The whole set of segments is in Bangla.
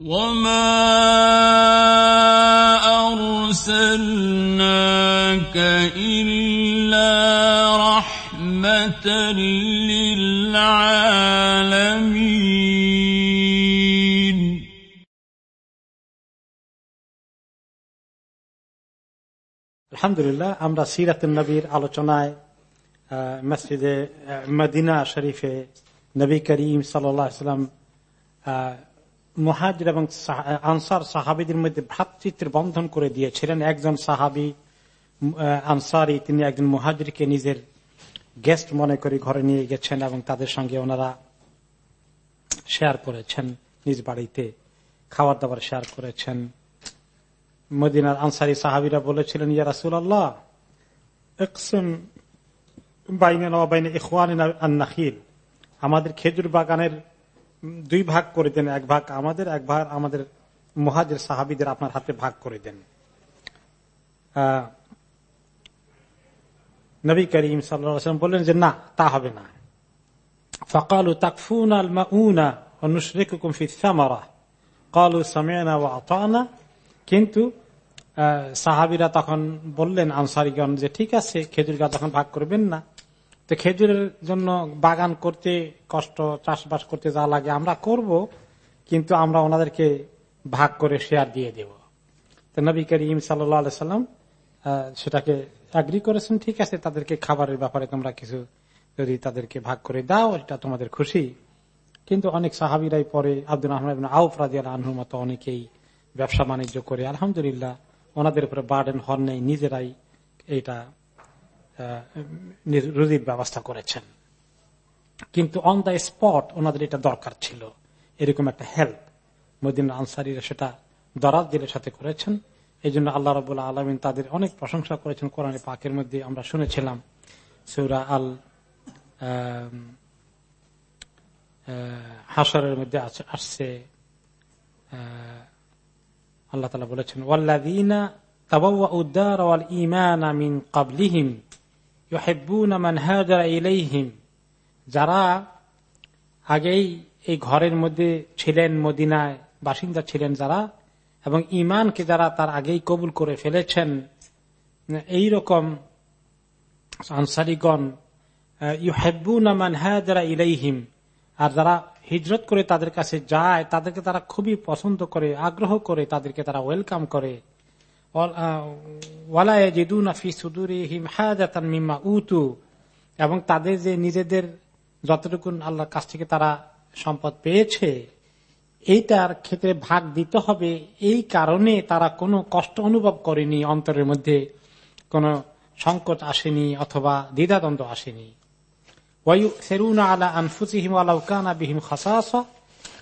وما أرسلناك إلا رحمة للعالمين আলহামদুলিল্লাহ আমরা সিরাত নবীর আলোচনায় আহ, মসজিদে আহ, মদিনা শরীফে নবী করিম সাল্লাম মুহাজির এবং আনসার সাহাবিদের মধ্যে ভ্রাতৃত্বের বন্ধন করে দিয়েছিলেন। একজন সাহাবি আনসারি, তিনি একজন মুহাজিরকে নিজের গেস্ট মনে করে ঘরে নিয়ে গেছেন এবং তাদের সঙ্গে ওনারা শেয়ার করেছেন, নিজ বাড়িতে খাবার দাবার শেয়ার করেছেন। মদিনার আনসারি সাহাবিরা বলেছিলেন, ইয়া রাসুল আল্লাহ আমাদের খেজুর বাগানের দুই ভাগ করে দেন, এক ভাগ আমাদের, এক ভাগ আমাদের মহাজের সাহাবিদের আপনার হাতে ভাগ করে দেন। নবী করিম সাল্লাম বললেন যে, না, তা হবে না। ফকালু তাকফুন আল মাউনা আতানা। কিন্তু সাহাবিরা তখন বললেন আনসারিগণ যে, ঠিক আছে, খেজুর গাছ তখন ভাগ করবেন না। তো খেজুরের জন্য বাগান করতে কষ্ট, চাষবাস করতে যা লাগে আমরা করব, কিন্তু আমরা ওনাদেরকে ভাগ করে শেয়ার দিয়ে দেব। তো নবী করিম সাল্লাম সেটাকে অ্যাগ্রি করেছেন, ঠিক আছে, তাদেরকে খাবারের ব্যাপারে তোমরা কিছু যদি তাদেরকে ভাগ করে দাও, এটা তোমাদের খুশি। কিন্তু অনেক সাহাবিরাই পরে আব্দুল রহমান আউফ রাজিয়াল আনহুর মতো অনেকেই ব্যবসা বাণিজ্য করে, আলহামদুলিল্লাহ, ওনাদের উপরে বার্ডেন হন নেই, নিজেরাই এটা রুজির ব্যবস্থা করেছেন। কিন্তু অন দ্য স্পট ওনাদের এটা দরকার ছিল। এরকম একটা হেল্প মদিন আনসারিরা সেটা দরাজ দিলের সাথে করেছেন। এই জন্য আল্লাহ রবুল্লাহ আলমিন তাদের অনেক প্রশংসা করেছেন। কোরআনে পাকের মধ্যে আমরা শুনেছিলাম সৌরা আল হাসরের মধ্যে আসছে আল্লাহ তালা বলেছেন ওয়াল্লাদিনা ওয়াল ইমান আমিন মান হাজারা যারা আগেই এই ঘরের মধ্যে ছিলেন, মদিনায় বাসিন্দা ছিলেন যারা, এবং ইমানকে যারা তার আগেই কবুল করে ফেলেছেন এই রকম আনসারিগণ ইউহেব্বুনা মান হাজারা ইলাইহিম। আর যারা হিজরত করে তাদের কাছে যায়, তাদেরকে তারা খুবই পছন্দ করে, আগ্রহ করে তাদেরকে তারা ওয়েলকাম করে। উতু। এবং তাদের যে নিজেদের যতটুকু আল্লাহর কাছ থেকে তারা সম্পদ পেয়েছে, এইটার ক্ষেত্রে ভাগ দিতে হবে। এই কারণে তারা কোনো কষ্ট অনুভব করেনি, অন্তরের মধ্যে কোনো সংকট আসেনি অথবা দ্বিধাদ্বন্দ্ব আসেনি।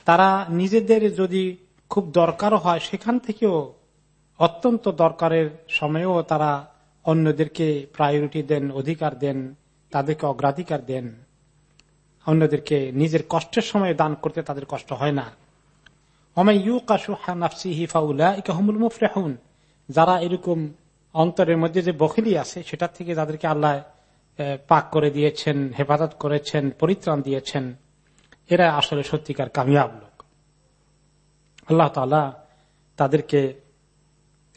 তারা নিজেদের যদি খুব দরকার হয়, সেখান থেকেও অত্যন্ত দরকারের সময়েও তারা অন্যদেরকে প্রায়োরিটি দেন, অধিকার দেন, তাদেরকে অগ্রাধিকার দেন। অন্যদেরকে নিজের কষ্টের সময় দান করতে তাদের কষ্ট হয় না। যারা এরকম অন্তরের মধ্যে যে বখিলি আছে সেটার থেকে যাদেরকে আল্লাহ পাক করে দিয়েছেন, হেফাজত করেছেন, পরিত্রাণ দিয়েছেন। এরা আসলে সত্যিকার কামিয়াব লোক। আল্লাহ তাদেরকে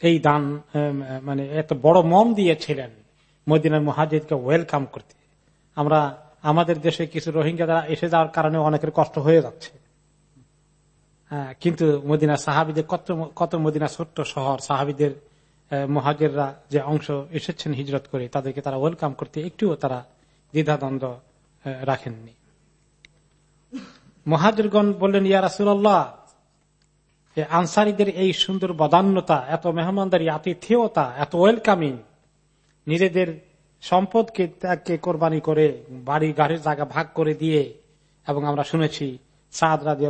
এই দান মানে এত বড় মন দিয়েছিলেন মদিনার মুহাজিদকে ওয়েলকাম করতে। আমরা আমাদের দেশে কিছু রোহিঙ্গা যারা এসে যাওয়ার কারণে অনেকের কষ্ট হয়ে যাচ্ছে। হ্যাঁ, কিন্তু মদিনা সাহাবিদের কত কত মদিনা ছোট্ট শহর সাহাবিদের মহাজেররা যে অংশ এসেছেন হিজরত করে তাদেরকে তারা ওয়েলকাম করতে একটুও তারা দ্বিধাদ্বন্দ্ব রাখেননি। মহাজরগণ বললেন ইয়া রাসুল্লাহ যে আনসারিদের এই সুন্দর বদান্যতা, এত মেহমানদারি আতিথেয়তা এত ওয়েলকামিং, নিজেদের সম্পদকে ত্যাগকে কোরবানি করে বাড়ি গাড়ির জায়গা ভাগ করে দিয়ে, এবং আমরা শুনেছি সাদ রাজি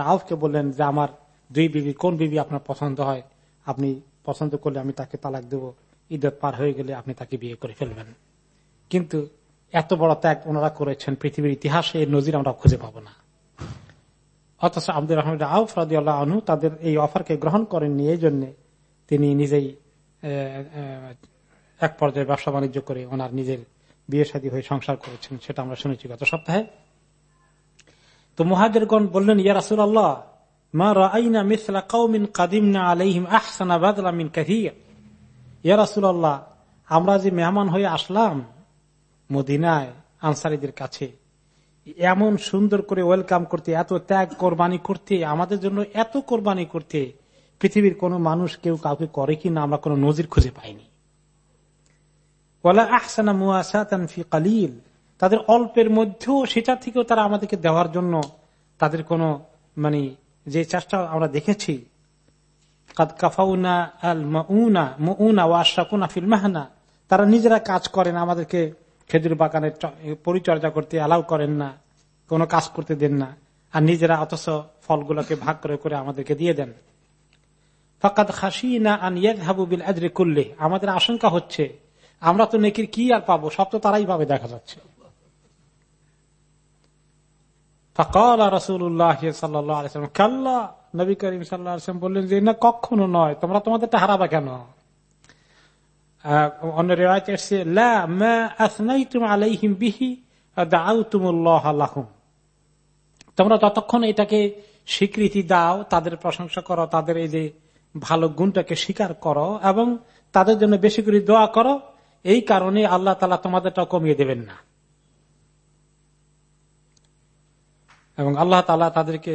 আউফকে বললেন যে, আমার দুই বিবি, কোন বিবি আপনার পছন্দ হয়? আপনি পছন্দ করলে আমি তাকে তালাক দেব। ঈদত পার হয়ে গেলে আপনি তাকে বিয়ে করে ফেলবেন। কিন্তু এত বড় ত্যাগ ওনারা করেছেন, পৃথিবীর ইতিহাসে এর নজির আমরা খুঁজে পাবো না। অথচ আব্দুর রহমান আউফ রাজি আল্লাহ আনহু তাদের এই অফারকে গ্রহণ করেননি, এই জন্য তিনি নিজেই এক পর্যায়ে ব্যবসা বাণিজ্য করে ওনার নিজের বিয়ে শাদী হয়ে সংসার করেছেন, সেটা আমরা শুনেছি গত সপ্তাহে। তো মহাজেরগণ বললেন, ইয়া রাসুল আল্লাহ ইয়া রাসূলুল্লাহ, আমরা যে মেহমান হয়ে আসলাম মদিনায় আনসারীদের কাছে এমন সুন্দর করে ওয়েলকাম করতে, এত ত্যাগ কোরবানি করতে, আমাদের জন্য এত কোরবানি করতে, পৃথিবীর কোন মানুষ কেউ কাউকে করে কিনা আমরা কোন নজির খুঁজে পাইনি। কালিল। তাদের অল্পের মধ্যেও সেটা থেকেও তারা আমাদেরকে দেওয়ার জন্য তাদের কোন মানে যে চেষ্টা আমরা দেখেছি। তারা নিজেরা কাজ করেন আমাদেরকে খেজুর বাগানের পরিচর্যা করতে অ্যালাউ করেন না, কোনো কাজ করতে দেন না, আর নিজেরা অথচ ফলগুলোকে ভাগ করে করে আমাদেরকে দিয়ে দেন। ফকাত খাসি না আন হাবুবিল আজরে করলে আমাদের আশঙ্কা হচ্ছে, আমরা তো নেকির কি আর পাবো? সব তো তারাই পাবে, দেখা যাচ্ছে। কখনো নয়, তোমরা তোমাদেরটা হারাবা কেন? অন্য রেওয়াজ এসছে আলাইহিম বিহি তোমরা ততক্ষণ এটাকে স্বীকৃতি দাও, তাদের প্রশংসা করো, তাদের এই যে ভালো গুণটাকে স্বীকার করো এবং তাদের জন্য বেশি করে দোয়া করো, এই কারণে আল্লাহ তালা তোমাদেরটা কমিয়ে দেবেন না। এবং আল্লাহ তালা তাদেরকে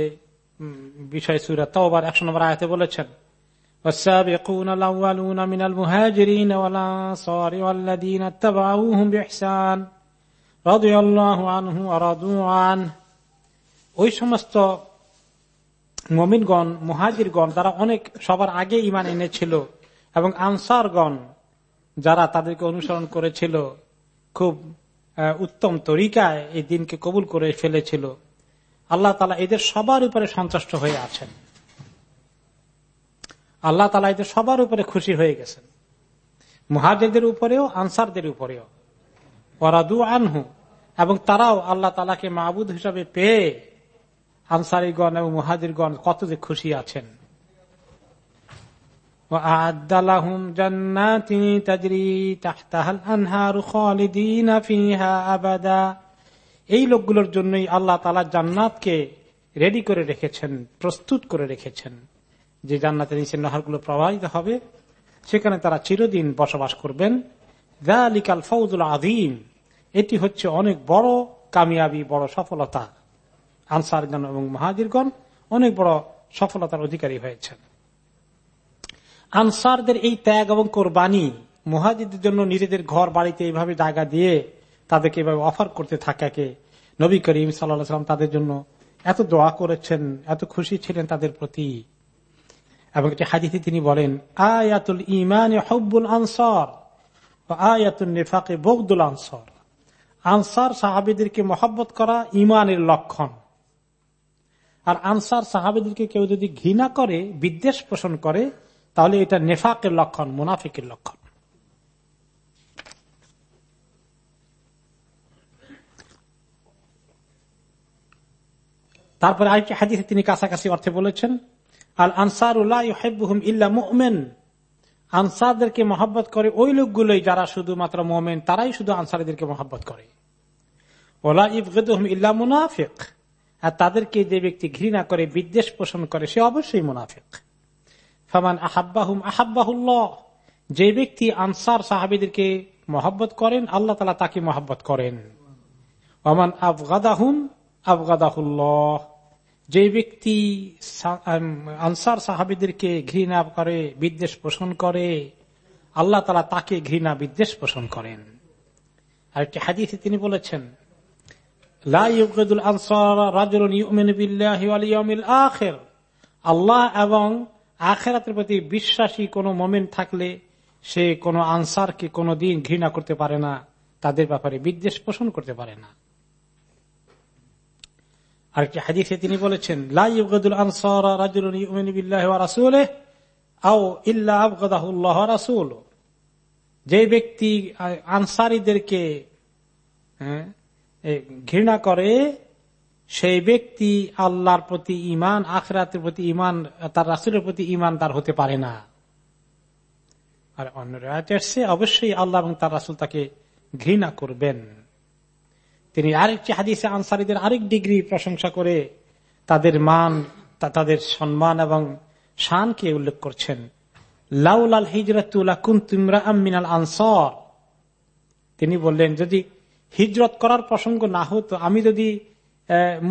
বিষয় সুরা তওবার একশো নম্বর আয়তে বলেছেন والسابقون الأولون من المهاجرين والأنصار والذين اتبعوهم بإحسان رضي الله عنه ورضوا عنه ওই সমস্ত মমিনগণ মুহাজিরগণ তারা অনেক সবার আগে ইমান এনেছিল এবং আনসারগণ যারা তাদেরকে অনুসরণ করেছিল খুব উত্তম তরিকায় এই দিনকে কবুল করে ফেলেছিল আল্লাহ তালা এদের সবার উপরে সন্তুষ্ট হয়ে আছেন আল্লাহ তালা এদের সবার উপরে খুশি হয়ে গেছেন। মুহাজেদের উপরেও, আনসারদের উপরেও। ওরাদু আনহু, এবং তারাও আল্লাহ তালাকে মাহবুদ হিসাবে পেয়ে আনসারিগণ এবং মুহাজিরগণ কত যে খুশি আছেন। এই লোকগুলোর জন্যই আল্লাহ তালা জান্নাতকে রেডি করে রেখেছেন, প্রস্তুত করে রেখেছেন। যে জান্নাতের নিচে নহরগুলো প্রবাহিত হবে, সেখানে তারা চিরদিন বসবাস করবেন। আদিম এটি হচ্ছে অনেক বড়, কামিয়াবি, বড় সফলতা। আনসারগণ এবং মহাজিরগণ অনেক বড় সফলতার অধিকারী হয়েছেন। আনসারদের এই ত্যাগ এবং কোরবানি, মহাজিদের জন্য নিজেদের ঘর বাড়িতে এইভাবে জায়গা দিয়ে তাদেরকে এভাবে অফার করতে থাকাকে নবী করিম সাল্লাহ সাল্লাম তাদের জন্য এত দোয়া করেছেন, এত খুশি ছিলেন তাদের প্রতি। এবং একটি হাদিতে তিনি বলেন, আয়াতুল ইমান হব্বুল আনসার আয়াতুল নেফাকে বগদুল আনসার। আনসার সাহাবিদেরকে মহব্বত করা ইমানের লক্ষণ। আর আনসার সাহাবিদেরকে কেউ যদি ঘৃণা করে, বিদ্বেষ পোষণ করে, তাহলে এটা নেফাকের লক্ষণ, মুনাফিকের লক্ষণ। তারপরে আরেকটি হাদিসে তিনি কাছাকাছি অর্থে বলেছেন আল আনসার ইল্লা মোমেন। আনসারদেরকে মহব্বত করে ওই লোকগুলোই যারা শুধুমাত্র মোমেন, তারাই শুধু আনসারদেরকে মহব্বত করে। ওলা ইবগুম ইল্লা মুনাফিক। আর তাদেরকে যে ব্যক্তি ঘৃণা করে, বিদ্বেষ পোষণ করে, সে অবশ্যই মুনাফিক। ফামান আহাব্বাহুম আহাব্বাহুল্লাহ। যে ব্যক্তি আনসার সাহাবিদেরকে মহব্বত করেন, আল্লাহ তালা তাকে মহব্বত করেন। ওমান আফগাদাহুম আফগাদাহুল্লাহ যে ব্যক্তি আনসার সাহাবিদেরকে ঘৃণা করে, বিদ্বেষ পোষণ করে, আল্লাহ তালা তাকে ঘৃণা, বিদ্বেষ পোষণ করেন। আর একটি হাদিসে তিনি বলেছেন আল্লাহ এবং আখেরাতের প্রতি বিশ্বাসী কোন মোমেন থাকলে সে কোন আনসারকে কোনো দিন ঘৃণা করতে পারে না, তাদের ব্যাপারে বিদ্বেষ পোষণ করতে পারে না। আরেকটি হাদিসে তিনি বলেছেন যে ব্যক্তি আনসারিদেরকে হ্যাঁ, ঘৃণা করে সেই ব্যক্তি আল্লাহর প্রতি ইমান আখরাতের প্রতি ইমান তার রাসুলের প্রতি ইমান তার হতে পারে না। আর অন্য রায় অবশ্যই আল্লাহ এবং তার রাসুল তাকে ঘৃণা করবেন। তিনি আরেকটি হাদিসে আনসারিদের আরেক ডিগ্রি প্রশংসা করে তাদের মান তাদের সম্মান এবং শানকে উল্লেখ করছেন। লাউলাল হিজরতুল্লাহ আনসর। তিনি বললেন, যদি হিজরত করার প্রসঙ্গ না হতো আমি যদি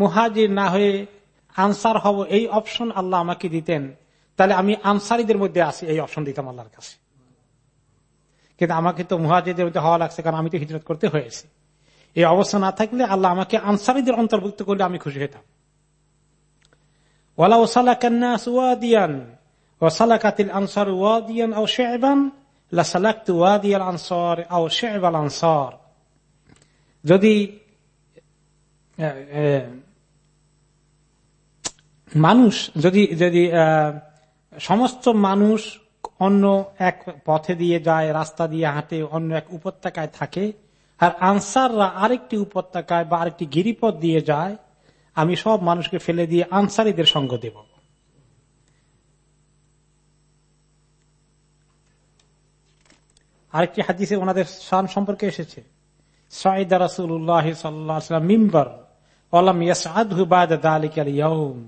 মুহাজির না হয়ে আনসার হব, এই অপশন আল্লাহ আমাকে দিতেন। তাহলে আমি আনসারিদের মধ্যে আসি, এই অপশন দিতাম আল্লাহর কাছে। কিন্তু আমাকে তো মুহাজিদের মধ্যে হওয়া লাগছে, কারণ আমি তো হিজরত করতে হয়েছি। এই অবস্থা না থাকলে আল্লাহ আমাকে আনসারিদের অন্তর্ভুক্ত করলে আমি খুশি হতাম ওলা ওসালা কান্না সুয়াদিয়ান ওসালাকাতিল আনসার ওয়াদিয়ান ও ওয়াদিয়াল আনসার ও শেবাল আনসার। যদি মানুষ, যদি যদি সমস্ত মানুষ অন্য এক পথে দিয়ে যায়, রাস্তা দিয়ে হাঁটে, অন্য এক উপত্যকায় থাকে আর আনসাররা আরেকটি উপত্যকায় বা আরেকটি গিরিপথ দিয়ে যায়, আমি সব মানুষকে ফেলে দিয়ে আনসারিদের সঙ্গ দেব। আরেকটি হাদিসে ওনাদের শান সম্পর্কে এসেছে। সাইদা রাসুল্লাহ সাল্লাম মিম্বর ইয়ৌম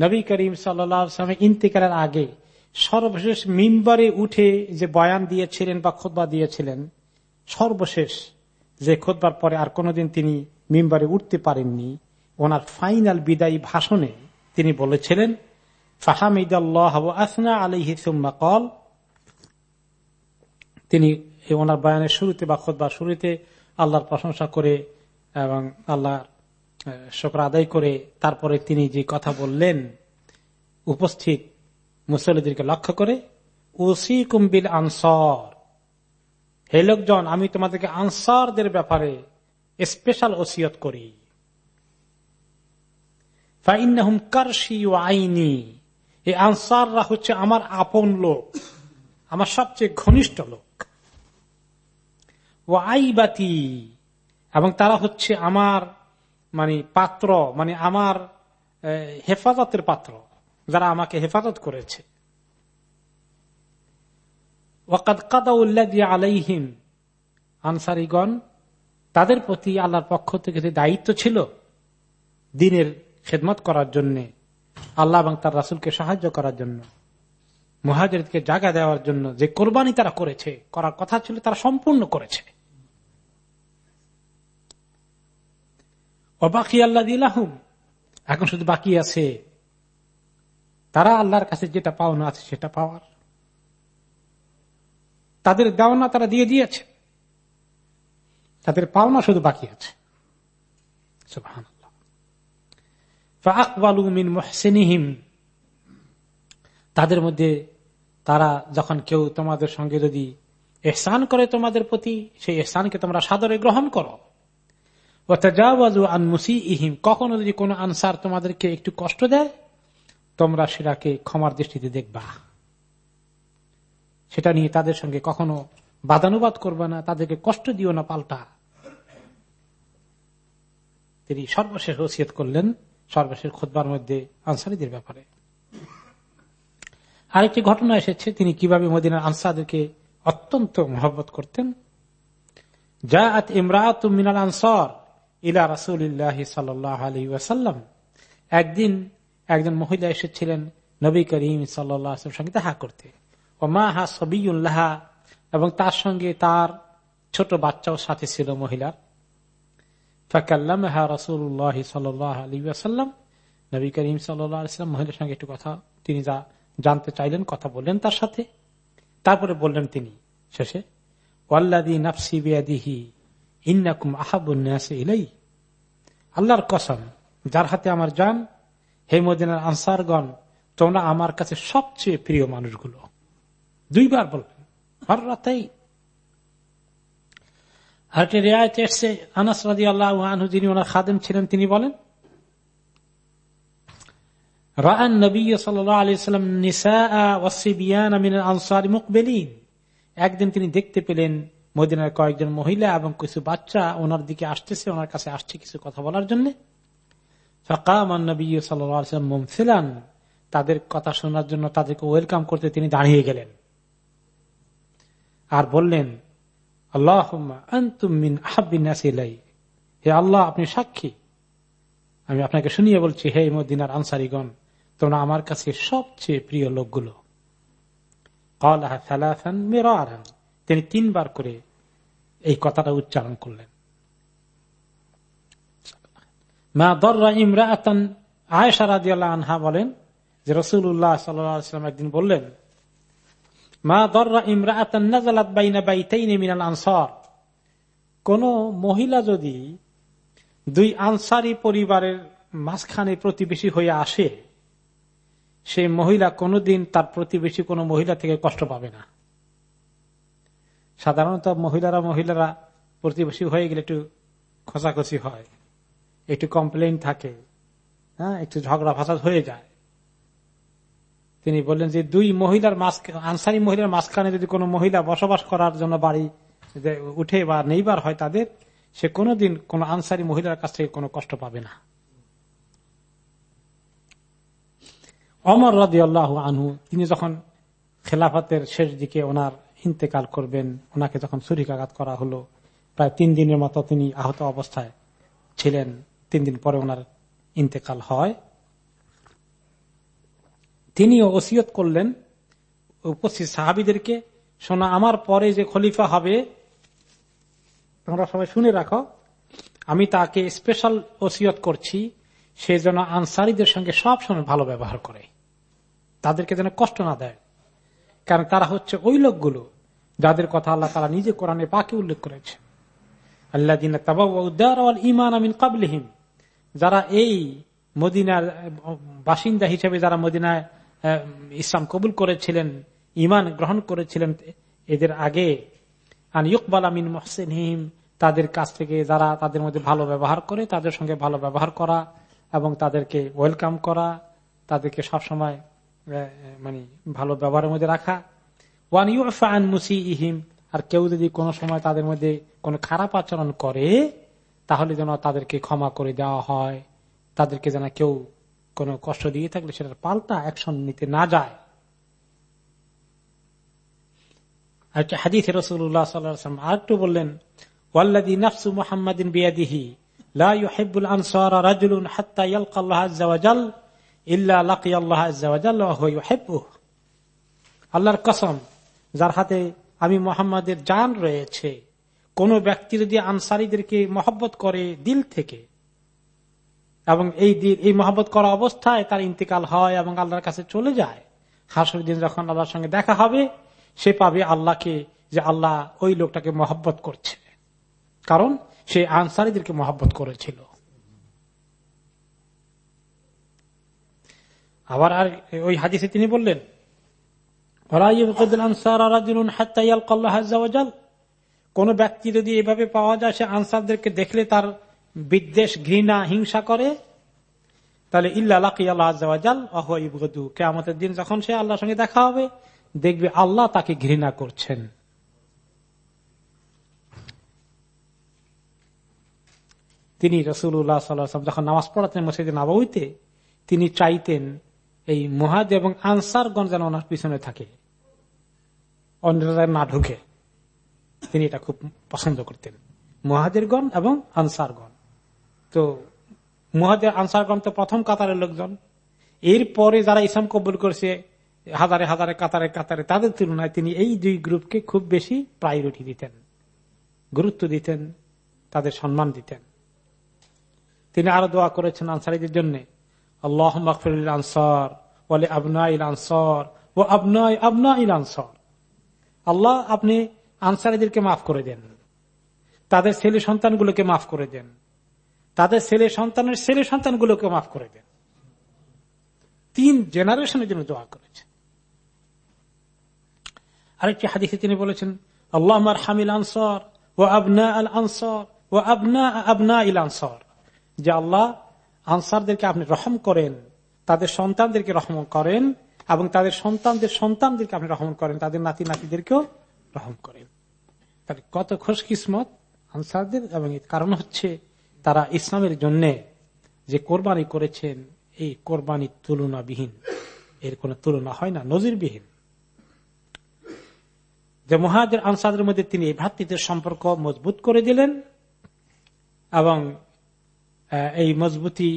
নবী করিম সাল্লাম ইন্তিকালের আগে সর্বশেষ মিম্বরে উঠে যে বয়ান দিয়েছিলেন বা খোদবা দিয়েছিলেন, সর্বশেষ যে খোদবার পরে আর কোনোদিন তিনি মিম্বারে উঠতে পারেননি, ওনার ফাইনাল বিদায়ী ভাষণে তিনি বলেছিলেন কল তিনি ওনার বয়ানের শুরুতে বা খোদবার শুরুতে আল্লাহর প্রশংসা করে এবং আল্লাহ শকর আদায় করে তারপরে তিনি যে কথা বললেন, উপস্থিত মুসল্লিদেরকে লক্ষ্য করে ওসি কুম্বিল আনসর হে লোকজন, আমি তোমাদেরকে আনসারদের ব্যাপারে স্পেশাল ওসিয়ত করি। আইনি, এই আনসাররা হচ্ছে আমার আপন লোক, আমার সবচেয়ে ঘনিষ্ঠ লোক। ও আইবাতি, এবং তারা হচ্ছে আমার মানে পাত্র মানে আমার হেফাজতের পাত্র, যারা আমাকে হেফাজত করেছে। আলাইহিম। আনসারিগণ, তাদের প্রতি আল্লাহর পক্ষ থেকে যে দায়িত্ব ছিল দিনের খেদমত করার জন্য, আল্লাহ এবং তার রাসুলকে সাহায্য করার জন্য মহাজরকে জায়গা দেওয়ার জন্য যে কোরবানি তারা করেছে, করার কথা ছিল তারা সম্পূর্ণ করেছে। অবাকি আল্লাহ দিলাহুম এখন শুধু বাকি আছে, তারা আল্লাহর কাছে যেটা পাওনা আছে সেটা পাওয়ার। তাদের দেওয়ানা তারা দিয়ে দিয়েছে। তাদের পাওনা শুধু বাকি আছে। তাদের মধ্যে তারা যখন কেউ তোমাদের সঙ্গে যদি এহসান করে তোমাদের প্রতি, সেই এহসানকে তোমরা সাদরে গ্রহণ করো। ইহিম কখনো যদি কোনো আনসার তোমাদেরকে একটু কষ্ট দেয়, তোমরা সেটাকে ক্ষমার দৃষ্টিতে দেখবা। সেটা নিয়ে তাদের সঙ্গে কখনো বাদানুবাদ করবে না, তাদেরকে কষ্ট দিও না পাল্টা। তিনি সর্বশেষ ওসিয়ত করলেন, সর্বশেষ খোদবার মধ্যে আনসারিদের ব্যাপারে। আরেকটি ঘটনা এসেছে, তিনি কীভাবে মদিনার আনসারদেরকে অত্যন্ত মহব্বত করতেন। যা ইমরাত মিনাল আনসার ইলা রাসুল্লাহ সাল্লাহ আলী একদিন একজন মহিলা এসেছিলেন নবী করিম সাল্লাহ সঙ্গে দেখা করতে। ও মা হা সবিউল্লাহ এবং তার সঙ্গে তার ছোট বাচ্চাও সাথে ছিল মহিলার। ফাকাল্লাম হা রসুল্লাহ সাল্লাহ আলী আসাল্লাম নবী করিম সাল্লাম মহিলার সঙ্গে একটু কথা, তিনি যা জানতে চাইলেন, কথা বললেন তার সাথে। তারপরে বললেন তিনি, শেষে ওয়াল্লাদি নাফসি বিয়াদিহি, ইন্নাকুম আহাবুন্নাসে ইলাই আল্লাহর কসম, যার হাতে আমার যান হে মদিনার আনসারগণ, তোমরা আমার কাছে সবচেয়ে প্রিয় মানুষগুলো। দুইবার বললেন আর রাতেই। আরেকটি রেয়ায়তে এসছে, আনাস রাজি আল্লাহ যিনি ওনার খাদেম ছিলেন, তিনি বলেন একদিন তিনি দেখতে পেলেন মদিনার কয়েকজন মহিলা এবং কিছু বাচ্চা ওনার দিকে আসতেছে, ওনার কাছে আসছে কিছু কথা বলার জন্য। তাদের কথা শোনার জন্য তাদেরকে ওয়েলকাম করতে তিনি দাঁড়িয়ে গেলেন। আর বললেন আল্লাহ হে আল্লাহ, আপনি সাক্ষী। আমি আপনাকে শুনিয়ে বলছি, হে মদিনার আনসারিগণ, তোমরা আমার কাছে সবচেয়ে প্রিয় লোকগুলো। তিনি তিনবার করে এই কথাটা উচ্চারণ করলেন। মা দর্রা আয়েশা রাদিয়াল্লাহু আনহা বলেন যে রসুল্লাহ সাল্লাম একদিন বললেন মা দর্রা মিনাল আনসার। কোন মহিলা যদি দুই আনসারি পরিবারের মাঝখানে প্রতিবেশী হয়ে আসে, সে মহিলা কোনোদিন তার প্রতিবেশী কোনো মহিলা থেকে কষ্ট পাবে না। সাধারণত মহিলারা মহিলারা প্রতিবেশী হয়ে গেলে একটু খসাখসি হয়, একটু কমপ্লেন থাকে হ্যাঁ একটু ঝগড়া ফাসাদ হয়ে যায়। তিনি বললেন যে দুই মহিলার আনসারি মহিলার মাঝখানে যদি কোনো মহিলা বসবাস করার জন্য বাড়ি উঠে বা নেইবার হয় তাদের, সে কোনোদিন কোন আনসারি মহিলার কাছ থেকে কোনো কষ্ট পাবে না। অমর রাজি আল্লাহ আনহু, তিনি যখন খেলাফাতের শেষ দিকে ওনার ইন্তেকাল করবেন, ওনাকে যখন ছুরিকাঘাত করা হলো, প্রায় তিন দিনের মতো তিনি আহত অবস্থায় ছিলেন। তিন দিন পরে ওনার ইন্তেকাল হয়। তিনিও ওসিয়ত করলেন। উপস্থিত সাহাবিদেরকে, শোনা, আমার পরে যে খলিফা হবে, তোমরা সবাই শুনে রাখো, আমি তাকে স্পেশাল ওসিয়ত করছি, সে যেন আনসারিদের সঙ্গে সব সময় ভালো ব্যবহার করে। তাদেরকে যেন কষ্ট না দেয়। কারণ তারা হচ্ছে ওই লোকগুলো যাদের কথা আল্লাহ তারা নিজে কোরআনে পাকে উল্লেখ করেছে আল্লাহ দিন ইমান আমিন কাবলিহিম যারা এই মদিনার বাসিন্দা হিসেবে যারা মদিনায় ইসলাম কবুল করেছিলেন ইমান গ্রহণ করেছিলেন এদের আগে ইকবাল আমিন মহসেনহিম, তাদের কাছ থেকে যারা তাদের মধ্যে ভালো ব্যবহার করে, তাদের সঙ্গে ভালো ব্যবহার করা এবং তাদেরকে ওয়েলকাম করা, তাদেরকে সবসময় মানে ভালো ব্যবহারের মধ্যে রাখা। ওয়ান ইউ ইউফান মুসি ইহিম আর কেউ যদি কোনো সময় তাদের মধ্যে কোনো খারাপ আচরণ করে, তাহলে যেন তাদেরকে ক্ষমা করে দেওয়া হয়, তাদেরকে যেন কেউ কোনো কষ্ট দিয়ে থাকলে সেটার পাল্টা অ্যাকশন নিতে না যায়। আল্লাহর কসম, যার হাতে আমি মোহাম্মদের জান রয়েছে, কোন ব্যক্তি যদি আনসারিদেরকে মহব্বত করে দিল থেকে এবং এই দিন, এই মহব্বত করা অবস্থায় তার ইন্তেকাল হয় এবং আল্লাহর কাছে চলে যায়। হাসর দিন যখন আল্লাহর সঙ্গে দেখা হবে, সে পাবে আল্লাহকে যে আল্লাহ ওই লোকটাকে মহব্বত করছে। কারণ সে আনসারিদেরকে মহব্বত করেছিল। আবার আর ওই হাদিসে তিনি বললেন কোন ব্যক্তি যদি এভাবে পাওয়া যায়, সে আনসারদেরকে দেখলে তার বিদ্বেষ, ঘৃণা, হিংসা করে, তাহলে ইল্লাহু কেমতের দিন যখন সে আল্লাহর সঙ্গে দেখা হবে, দেখবে আল্লাহ তাকে ঘৃণা করছেন। তিনি রসুল্লাহ সাল্লাম যখন নামাজ পড়াতেন মসজিদে নাবাউতে, তিনি চাইতেন এই মহাদ এবং আনসারগণ যেন ওনার পিছনে থাকে, অন্যরা না ঢুকে। তিনি এটা খুব পছন্দ করতেন মহাদেরগণ এবং আনসারগণ। তো মহাদের আনসারগণ তো প্রথম কাতারের লোকজন এরপরে যারা ইসলাম কবুল করছে, হাজারে হাজারে কাতারে কাতারে, তাদের তুলনায় তিনি এই দুই গ্রুপকে খুব বেশি প্রায়োরিটি দিতেন, গুরুত্ব দিতেন, তাদের সম্মান দিতেন। তিনি আরও দোয়া করেছেন আনসারিদের জন্য আনসার বলে আবনা ইল আনসার, ও আবনা আবনা ইল আনসার। আল্লাহ আপনি আনসারিদেরকে মাফ করে দেন, তাদের ছেলে সন্তানগুলোকে মাফ করে দেন। তাদের ছেলে সন্তানের, ছেলে সন্তানগুলোকে মাফ করে দেন। তিন জেনারেশনের জন্য দোয়া করেছে আরেকটি হাদিসে তিনি বলেছেন আল্লাহ হামিল আনসার ও আবনা আল আনসার ও আবনা আবনা ইল আনসার। যে আল্লাহ আনসারদেরকে আপনি রহম করেন, তাদের সন্তানদেরকে রহম করেন এবং তাদের সন্তানদের সন্তানদেরকে আপনি রহম করেন, তাদের নাতি নাতিদেরকেও রহম করেন। তাহলে কত খুশ কিসমত আনসারদের এবং কারণ হচ্ছে তারা ইসলামের জন্য যে কোরবানি করেছেন, এই কোরবানি তুলনাবিহীন। এর কোন তুলনা হয় না, নজিরবিহীন। যে মহাজের আনসাদের মধ্যে তিনি এই ভ্রাতৃত্বের সম্পর্ক মজবুত করে দিলেন এবং এই মজবুতি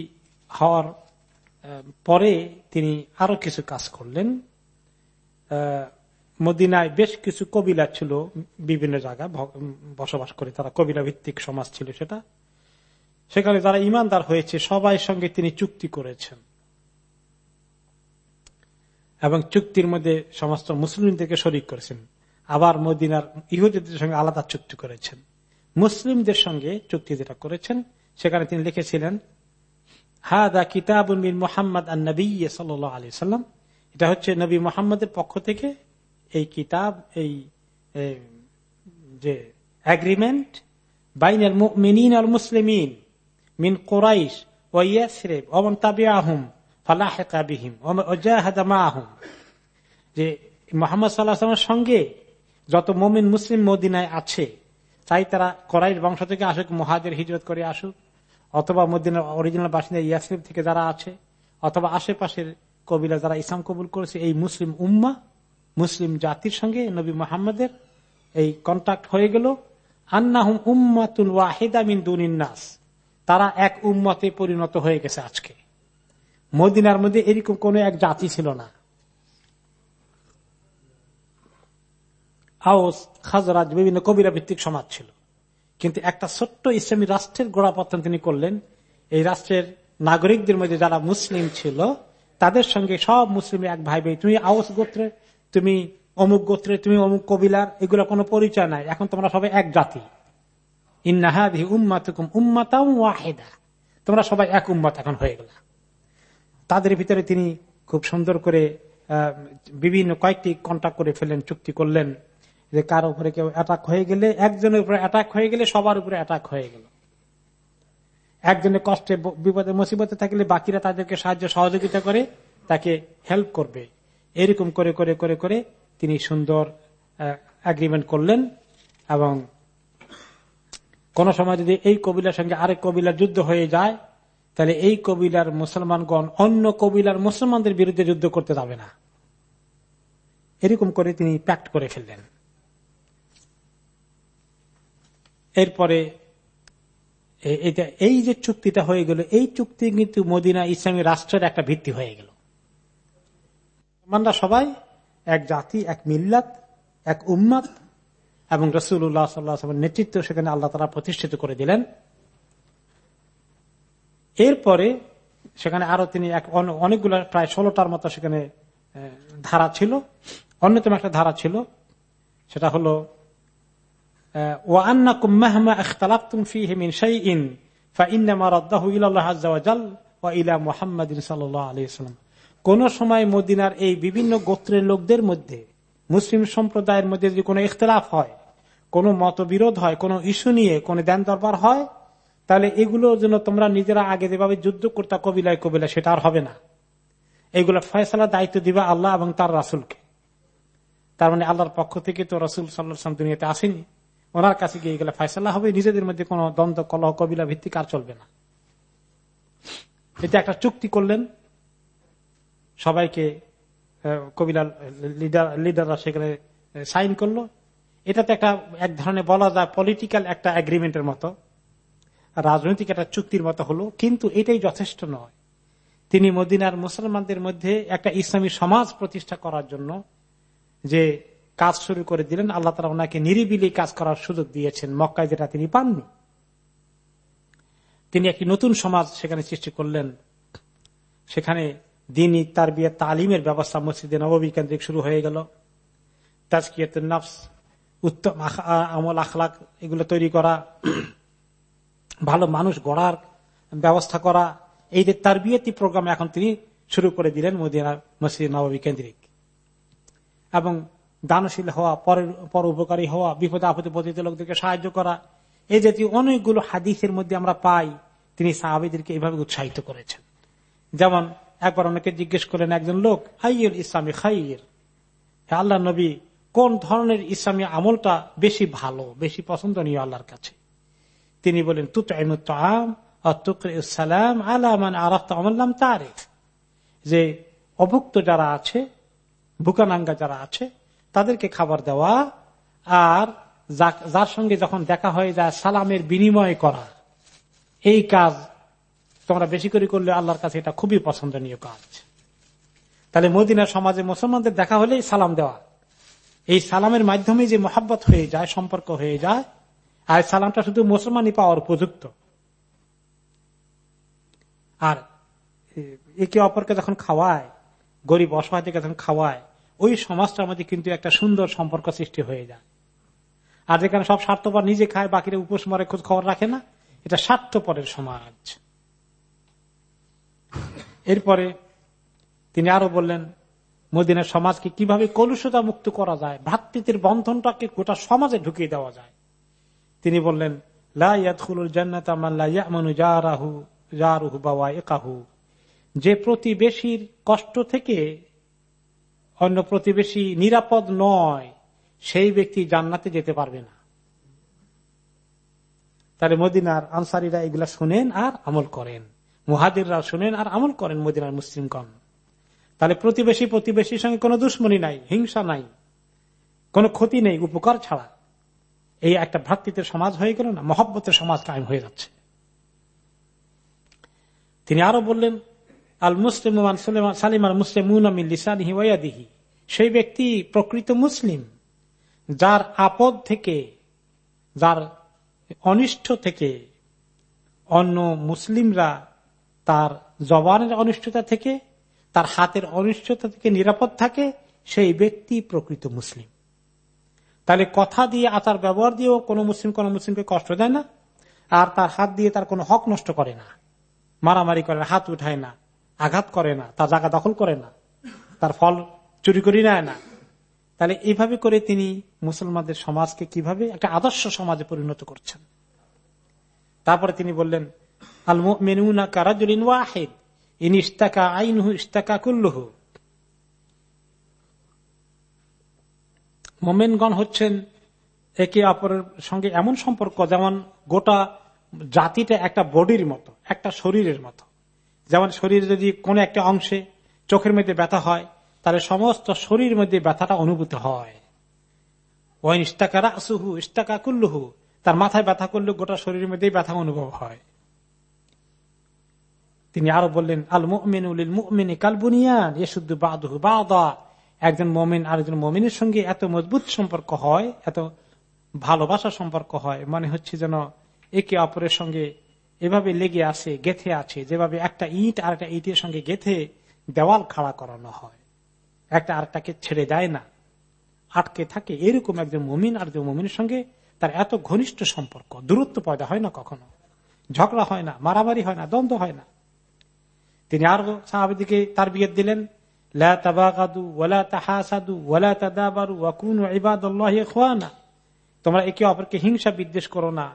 হওয়ার পরে তিনি আরও কিছু কাজ করলেন। মদিনায় বেশ কিছু কবিলা ছিল, বিভিন্ন জায়গায় বসবাস করে তারা কবিলা ভিত্তিক সমাজ ছিল সেটা। সেখানে যারা ইমানদার হয়েছে, সবাই সঙ্গে তিনি চুক্তি করেছেন। এবং চুক্তির মধ্যে সমস্ত মুসলিমদেরকে শরিক করেছেন। আবার মদিনার ইহুদিদের সঙ্গে আলাদা চুক্তি করেছেন। মুসলিমদের সঙ্গে চুক্তি যেটা করেছেন, সেখানে তিনি লিখেছিলেন, হাদা কিতাব মোহাম্মদ নবী সাল আলি সাল্লাম। এটা হচ্ছে নবী মোহাম্মদের পক্ষ থেকে এই কিতাব, এই যে অ্যাগ্রিমেন্ট বাইনাল মিনিন আল মুসলিমিন। মিন কোরাইশ সঙ্গে যত মমিন মুসলিম মদিনায় আছে চাই তারা বংশ থেকে আসুক, মহাজের হিজরত করে আসুক, অথবা মদিনার অরিজিনাল বাসিন্দা ইয়াসরিফ থেকে যারা আছে, অথবা আশেপাশের কবিরা যারা ইসলাম কবুল করেছে, এই মুসলিম উম্মা, মুসলিম জাতির সঙ্গে নবী মোহাম্মদের এই কন্ট্যাক্ট হয়ে গেল। আন্নাহুম উম্মাতুল ওয়াহিদা মিন দুনিন্নাস তারা এক উম্মতে পরিণত হয়ে গেছে আজকে। মদিনার মধ্যে এরকম কোন এক জাতি ছিল না। আউস খাজরাজ, বিভিন্ন কবিরা ভিত্তিক সমাজ ছিল। কিন্তু একটা ছোট্ট ইসলামী রাষ্ট্রের গোড়াপত্তন তিনি করলেন। এই রাষ্ট্রের নাগরিকদের মধ্যে যারা মুসলিম ছিল, তাদের সঙ্গে সব মুসলিম এক ভাই ভাই তুমি আওস গোত্রে, তুমি অমুক গোত্রে, তুমি অমুক কবিলার এগুলো কোনো পরিচয় নাই। এখন তোমরা সবাই এক জাতি। উম্মাতাও ওয়াহেদা। তোমরা সবাই এক উম্মাত এখন হয়ে গেল। তাদের ভিতরে তিনি খুব সুন্দর করে বিভিন্ন কয়েকটি কন্ট্যাক্ট করে ফেললেন, চুক্তি করলেন যে কার উপরে কেউ অ্যাটাক হয়ে গেলে, একজনের উপরে অ্যাটাক হয়ে গেলে সবার উপরে অ্যাটাক হয়ে গেল। একজনের কষ্টে, বিপদে, মুসিবতে থাকলে বাকিরা তাদেরকে সাহায্য, সহযোগিতা করে তাকে হেল্প করবে। এরকম করে করে করে করে তিনি সুন্দর এগ্রিমেন্ট করলেন এবং কোন সময় যদি এই কবিলার সঙ্গে আরেক কবিলার যুদ্ধ হয়ে যায়, তাহলে এই কবিলার মুসলমানগণ অন্য কবিলার মুসলমানদের বিরুদ্ধে যুদ্ধ করতে যাবে না। এরকম করে তিনি প্যাক্ট করে ফেললেন। এরপরে এই যে চুক্তিটা হয়ে গেল, এই চুক্তি কিন্তু মদিনা ইসলামী রাষ্ট্রের একটা ভিত্তি হয়ে গেল। মুসলমানরা সবাই এক জাতি, এক মিল্লাত, এক উম্মাত এবং রসুল্লাহ সাল্লাহামের নেতৃত্ব সেখানে আল্লাহ তালা প্রতিষ্ঠিত করে দিলেন। এরপরে সেখানে আরও তিনি অনেকগুলো প্রায় ষোলোটার মতো সেখানে ধারা ছিল। অন্যতম একটা ধারা ছিল, সেটা হলো কোন সময় মদিনার এই বিভিন্ন গোত্রের লোকদের মধ্যে, মুসলিম সম্প্রদায়ের মধ্যে যদি কোনো ইখতলাফ হয় কোন মতবিরোধ হয়, কোন ইস্যু নিয়ে কোন দেন দরবার হয়, তাহলে এগুলো জন্য তোমরা নিজেরা আগে যেভাবে যুদ্ধ করতা কবিলায় কবিলা, সেটা আর হবে না। এগুলো ফয়সলা দায়িত্ব দিবা আল্লাহ এবং তার রাসুলকে। তার মানে আল্লাহর পক্ষ থেকে তো রসুল সাল্লাম দুনিয়াতে আসেনি। ওনার কাছে গিয়ে এগুলো ফয়সলা হবে, নিজেদের মধ্যে কোন দ্বন্দ্ব, কলহ, কবিলা ভিত্তিক আর চলবে না। এটা একটা চুক্তি করলেন। সবাইকে কবিলা লিডার লিডাররা সেখানে সাইন করল। এটাতে একটা, এক ধরনের বলা যায় পলিটিক্যাল একটা এগ্রিমেন্টের মতো, রাজনৈতিক একটা চুক্তির মতো হলো, কিন্তু এটাই যথেষ্ট নয়। তিনি মদিনার মুসলমানদের মধ্যে একটা ইসলামী সমাজ প্রতিষ্ঠা করার জন্য যে কাজ শুরু করে দিলেন, আল্লাহ তালা ওনাকে নিরিবিলি কাজ করার সুযোগ দিয়েছেন, মক্কায় যেটা তিনি পাননি। তিনি একটি নতুন সমাজ সেখানে সৃষ্টি করলেন। সেখানে দিনই তার বিয়ে তালিমের ব্যবস্থা মসজিদে নবী কেন্দ্রিক শুরু হয়ে গেল। তাজকিয়ত নফস উত্তম আমল আখলাক এগুলো তৈরি করা, ভালো মানুষ গড়ার ব্যবস্থা করা, এই যে তার বিয়েতি প্রোগ্রাম এখন তিনি শুরু করে দিলেন মদিনা মসজিদ নবী কেন্দ্রিক। এবং দানশীল হওয়া, পরের, পর উপকারী হওয়া, বিপদে আপদে পতিত লোকদেরকে সাহায্য করা এই জাতীয় অনেকগুলো হাদিসের মধ্যে আমরা পাই তিনি সাহাবিদেরকে এইভাবে উৎসাহিত করেছেন। যেমন একবার অনেকে জিজ্ঞেস করলেন একজন লোক হাইয়ের ইসলামী খাইয়ের আল্লাহ নবী কোন ধরনের ইসলামী আমলটা বেশি ভালো, বেশি পছন্দনীয় আল্লাহর কাছে? তিনি বলেন তুতাম আলামান আরাফত আমল্লাম তারিফ। যে অভুক্ত যারা আছে বুকানাঙ্গা যারা আছে, তাদেরকে খাবার দেওয়া আর যার সঙ্গে যখন দেখা হয়ে যায় সালামের বিনিময় করা, এই কাজ তোমরা বেশি করে করলে আল্লাহর কাছে এটা খুবই পছন্দনীয় কাজ। তাহলে মদিনার সমাজে মুসলমানদের দেখা হলেই সালাম দেওয়া। এই সালামের মাধ্যমে যে মহাব্বত হয়ে যায়, সম্পর্ক হয়ে যায়, আর সালামটা শুধু মুসলমানই পাওয়ার উপযুক্ত। আর একে অপরকে যখন খাওয়ায়, গরিব অসহায়কে যখন খাওয়ায়, ওই সমাজটার মধ্যে কিন্তু একটা সুন্দর সম্পর্ক সৃষ্টি হয়ে যায়। আর যেখানে সব স্বার্থপর নিজে খায়, বাকিরা উপোস মরে খোঁজ খবর রাখে না, এটা স্বার্থপরের সমাজ। এরপরে তিনি আরও বললেন মদিনার সমাজকে কীভাবে কলুষতা মুক্ত করা যায়, ভ্রাতৃত্বের বন্ধনটাকে গোটা সমাজে ঢুকিয়ে দেওয়া যায়। তিনি বললেন যে প্রতিবেশীর কষ্ট থেকে অন্য প্রতিবেশী নিরাপদ নয়, সেই ব্যক্তি জান্নাতে যেতে পারবে না। তাহলে মদিনার আনসারিরা এগুলা শুনেন আর আমল করেন। মুহাদিররা শুনেন আর আমল করেন মদিনার মুসলিমগণ। তাহলে প্রতিবেশী প্রতিবেশীর সঙ্গে কোনো দুশ্মনী নাই, হিংসা নাই, কোনো ক্ষতি নেই, উপকার ছাড়া। এই একটা ভ্রাতৃত্বের সমাজ হয়ে গেল না, মহব্বতের সমাজ কায়েম হয়ে যাচ্ছে। তিনি আরও বললেন, আল মুসলিম সালিম আল মুসলিম ওয়াদিহি সেই ব্যক্তি প্রকৃত মুসলিম, যার আপদ থেকে, যার অনিষ্ট থেকে, অন্য মুসলিমরা তার জবানের অনিষ্টতা থেকে তার হাতের অনিশ্চয়তা থেকে নিরাপদ থাকে, সেই ব্যক্তি প্রকৃত মুসলিম। তাহলে কথা দিয়ে আচার ব্যবহার দিয়েও কোনো মুসলিম কোন মুসলিমকে কষ্ট দেয় না, আর তার হাত দিয়ে তার কোনো হক নষ্ট করে না। মারামারি করে, হাত উঠায় না, আঘাত করে না, তার জায়গা দখল করে না, তার ফল চুরি করি নেয় না। তাহলে এইভাবে করে তিনি মুসলমানদের সমাজকে কীভাবে একটা আদর্শ সমাজে পরিণত করছেন। তারপরে তিনি বললেন আল মেনুনা কারাজুলিন ওয়াহেদ। ইন ইস্তাকা আইনহু ইস্তাকা কুল্লুহু মোমেনগণ হচ্ছেন একে অপরের সঙ্গে এমন সম্পর্ক, যেমন গোটা জাতিটা একটা বডির মতো, একটা শরীরের মতো। যেমন শরীর যদি কোন একটা অংশে চোখের মধ্যে ব্যথা হয়, তাহলে সমস্ত শরীর মধ্যে ব্যথাটা অনুভূত হয়। ওয়াইন ইস্তাকা রাসুহু ইস্তাকা কুল্লুহু, তার মাথায় ব্যথা করলে গোটা শরীরের মধ্যেই ব্যথা অনুভব হয়। তিনি আরও বললেন আল মুমিনুল মুমিনী কালবুনিয়ান শুদ্ধ বাদহু বাদা। একজন মমিন আরেকজন মমিনের সঙ্গে এত মজবুত সম্পর্ক হয়, এত ভালোবাসা সম্পর্ক হয়, মনে হচ্ছে যেন একে অপরের সঙ্গে এভাবে লেগে আছে, গেথে আছে, যেভাবে একটা ইট আর একটা ইটের সঙ্গে গেথে দেওয়াল খাড়া করানো হয়। একটা আরেকটাকে ছেড়ে দেয় না, আটকে থাকে। এরকম একজন মমিন আর একজন মমিনের সঙ্গে তার এত ঘনিষ্ঠ সম্পর্ক। দূরত্ব পয়দা হয় না কখনো। ঝগড়া হয় না, মারামারি হয় না, দ্বন্দ্ব হয় না। তিনি আরও সাহাবিদিকে তার বিয়ে দিলেন তোমরা একে অপরকে হিংসা বিদ্বেষ করো না,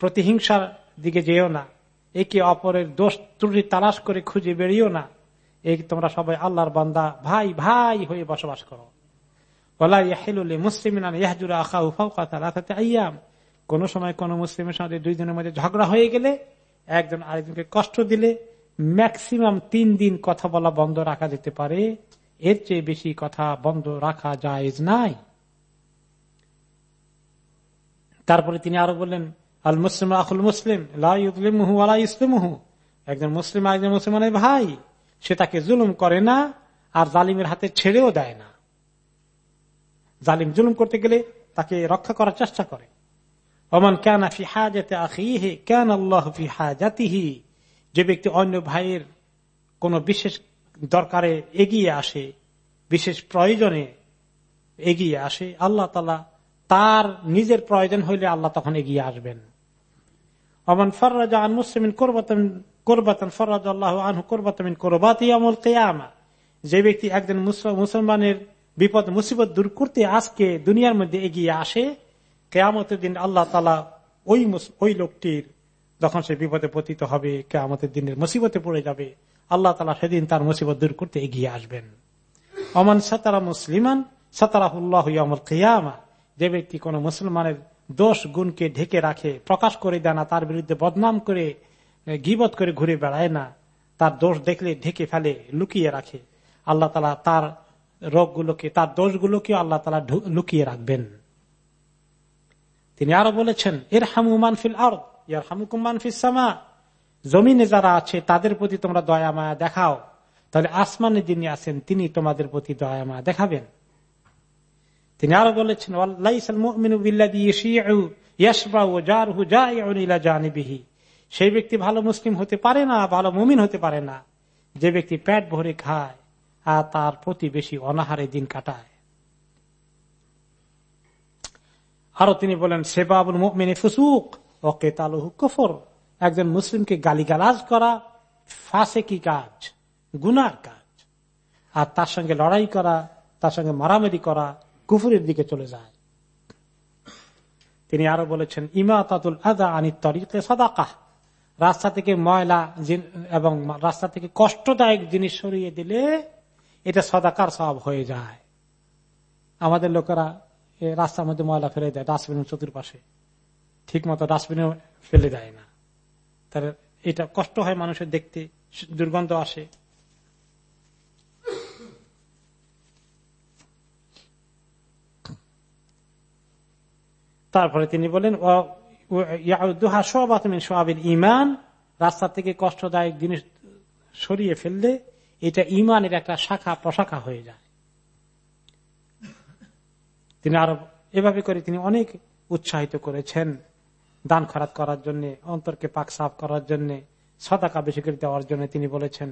প্রতিহিংসার দিকে যেও না, একে অপরের দোষ ত্রুটি তালাশ করে খুঁজে বেরিয়েও না। এই তোমরা সবাই আল্লাহর বান্দা, ভাই ভাই হয়ে বসবাস করো। কোন সময় কোন মুসলিমের সঙ্গে দুইজনের মধ্যে ঝগড়া হয়ে গেলে একজন আরেকজনকে কষ্ট দিলে ম্যাক্সিমাম তিন দিন কথা বলা বন্ধ রাখা যেতে পারে। এর চেয়ে বেশি কথা বন্ধ রাখা যায় নাই। তারপরে তিনি আরও বললেন, আল মুসলিম আকুল মুসলিম লাহু একজন মুসলিম একজন মুসলমানের ভাই। সে তাকে জুলুম করে না আর জালিমের হাতে ছেড়েও দেয় না। জালিম জুলুম করতে গেলে তাকে রক্ষা করার চেষ্টা করে। অমান কেন ফি হাজাতে আখিহে, কেন আল্লাহ ফি হাজাতিহি। যে ব্যক্তি অন্য ভাইয়ের কোন বিশেষ দরকারে এগিয়ে আসে, বিশেষ প্রয়োজনে এগিয়ে আসে, আল্লাহ তালা তার নিজের প্রয়োজন হইলে আল্লাহ তখন এগিয়ে আসবেন। অমন ফররাজা আন মুসলিমিন করবাতন ফররাজ আল্লাহ আনহু করবাতমিন করবাতি আমল কেয়ামা। যে ব্যক্তি একজন মুসলমানের বিপদ, মুসিবত দূর করতে আজকে দুনিয়ার মধ্যে এগিয়ে আসে, কেয়ামতের দিন আল্লাহ তালা ওই ওই লোকটির যখন সে বিপদে পতিত হবে, কেয়ামতের দিনের মুসিবতে পড়ে যাবে, আল্লাহ তালা সেদিন তার মুসিবত দূর করতে এগিয়ে আসবেন। অমান সাতারা মুসলিমান যে ব্যক্তি কোন মুসলমানের দোষ গুণকে ঢেকে রাখে, প্রকাশ করে দেয় না, তার বিরুদ্ধে বদনাম করে, গিবত করে ঘুরে বেড়ায় না, তার দোষ দেখলে ঢেকে ফেলে, লুকিয়ে রাখে। আল্লাহ তালা তার রোগগুলোকে, তার দোষগুলোকে আল্লাহ তালা লুকিয়ে রাখবেন। তিনি আরও বলেছেন এর হামু মানফিল আর ইয়ার হামুকুম মানফিস জমিনে যারা আছে, তাদের প্রতি তোমরা দয়া মায়া দেখাও। তাহলে আসমানে যিনি আছেন, তিনি তোমাদের প্রতি দয়া মায়া দেখাবেন। তিনি আরও বলেছেন সেই ব্যক্তি ভালো মুসলিম হতে পারে না, ভালো মুমিন হতে পারে না। যে ব্যক্তি পেট ভরে খায়, আর তার প্রতি বেশি অনাহারে দিন কাটায়। আরও তিনি বলেন, সেবাবুল মুমিনী ফুসুক। একজন মুসলিমকে গালিগালাজ করা, ফাঁসে কি কাজ? গুনার কাজ। আর তার সঙ্গে লড়াই করা, তার সঙ্গে মারামারি করা, কুফুরের দিকে চলে যায়। তিনি আরও বলেছেন ইমা তাতুল আদা আনি তরিকে সদাকা রাস্তা থেকে ময়লা এবং রাস্তা থেকে কষ্টদায়ক জিনিস সরিয়ে দিলে এটা সদাকার সব হয়ে যায়। আমাদের লোকেরা রাস্তার মধ্যে ময়লা ফেলে দেয় ডাস্টবিন চতুর্পাশে। ঠিক মতো ডাস্টবিনে ফেলে দেয় না। তার এটা কষ্ট হয় মানুষের দেখতে, দুর্গন্ধ আসে। তারপরে তিনি বলেন ইমান রাস্তা থেকে কষ্টদায়ক জিনিস সরিয়ে ফেললে এটা ইমানের একটা শাখা, প্রশাখা হয়ে যায়। তিনি আরও এভাবে করে তিনি অনেক উৎসাহিত করেছেন। দান খরাত করার জন্য, অন্তরকে পাক সাফ করার জন্য, সদাকা বেশি করে দেওয়ার জন্য তিনি বলেছেন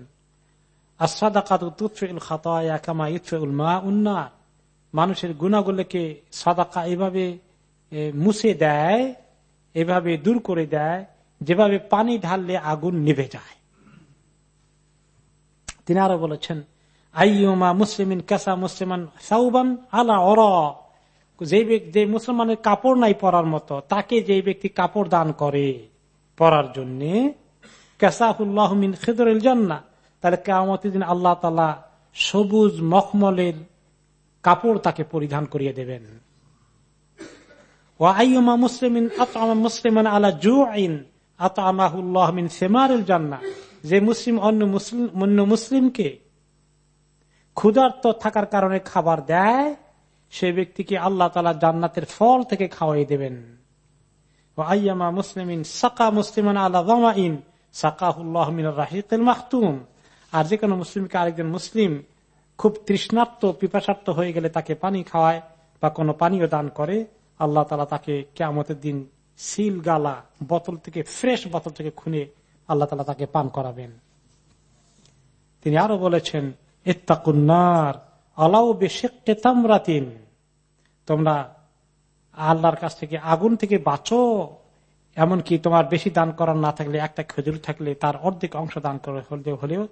মানুষের গুণাগুলোকে সদাকা এভাবে মুছে দেয়, এভাবে দূর করে দেয়, যেভাবে পানি ঢাললে আগুন নিভে যায়। তিনি আরও বলেছেন, আইয়ুমা মুসলিমিন কাসা মুসলিমান সাউবান আলা অর। যে ব্যক্তি মুসলমানের কাপড় নাই পরার মতো, তাকে যে ব্যক্তি কাপড় দান করে পরার জন্য তাহলে কেমত দিন আল্লাহ তালা সবুজ মখমলের কাপড় তাকে পরিধান করিয়ে দেবেন। যে মুসলিম অন্য মুসলিম অন্য মুসলিমকে ক্ষুধার্ত থাকার কারণে খাবার দেয় সে ব্যক্তিকে আল্লাহ তালা জান্নাতের ফল থেকে খাওয়াই দেবেন। আইয়ামা মুসলিমিন সাকা মুসলিমান আল্লাহ মাহতুম আর যে কোনো মুসলিমকে আরেকজন মুসলিম খুব তৃষ্ণার্ত পিপাসার্থ হয়ে গেলে তাকে পানি খাওয়ায় বা কোনো পানীয় দান করে, আল্লাহ তালা তাকে কেমতের দিন সিল গালা বোতল থেকে, ফ্রেশ বোতল থেকে খুনে আল্লাহ তালা তাকে পান করাবেন। তিনি আরও বলেছেন ইত্তাকুন্নার আলাউ বেশেকটে তামরাতিন তোমরা আল্লাহর কাছ থেকে আগুন থেকে বাঁচো। এমনকি তোমার বেশি দান করার না থাকলে, একটা খেজুর থাকলে তার অর্ধেক অংশ দান করে হলেও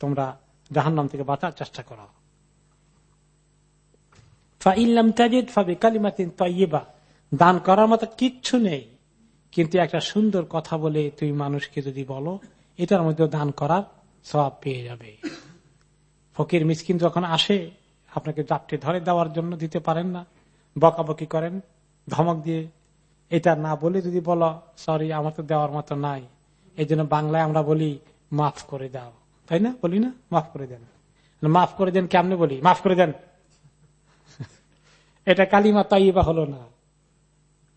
তোমরা জাহান্নাম থেকে বাঁচার চেষ্টা করো। দান করার মতো কিচ্ছু নেই। কিন্তু একটা সুন্দর কথা বলে তুমি মানুষকে যদি বলো, এটার মধ্যে দান করার সব পেয়ে যাবে। ফকির মিসকিন যখন আসে, আপনাকে চাপটে ধরে দেওয়ার জন্য দিতে পারেন না, বকাবকি করেন, ধমক দিয়ে, এটা না বলে যদি বলো, সরি, আমার তো দেওয়ার মতো নাই। এই জন্য বাংলায় আমরা বলি, মাফ করে দাও। তাই না? বলি না? মাফ করে দেন। মাফ করে দেন কেমনে বলি? মাফ করে দেন। এটা কালিমা তাইবা হলো না।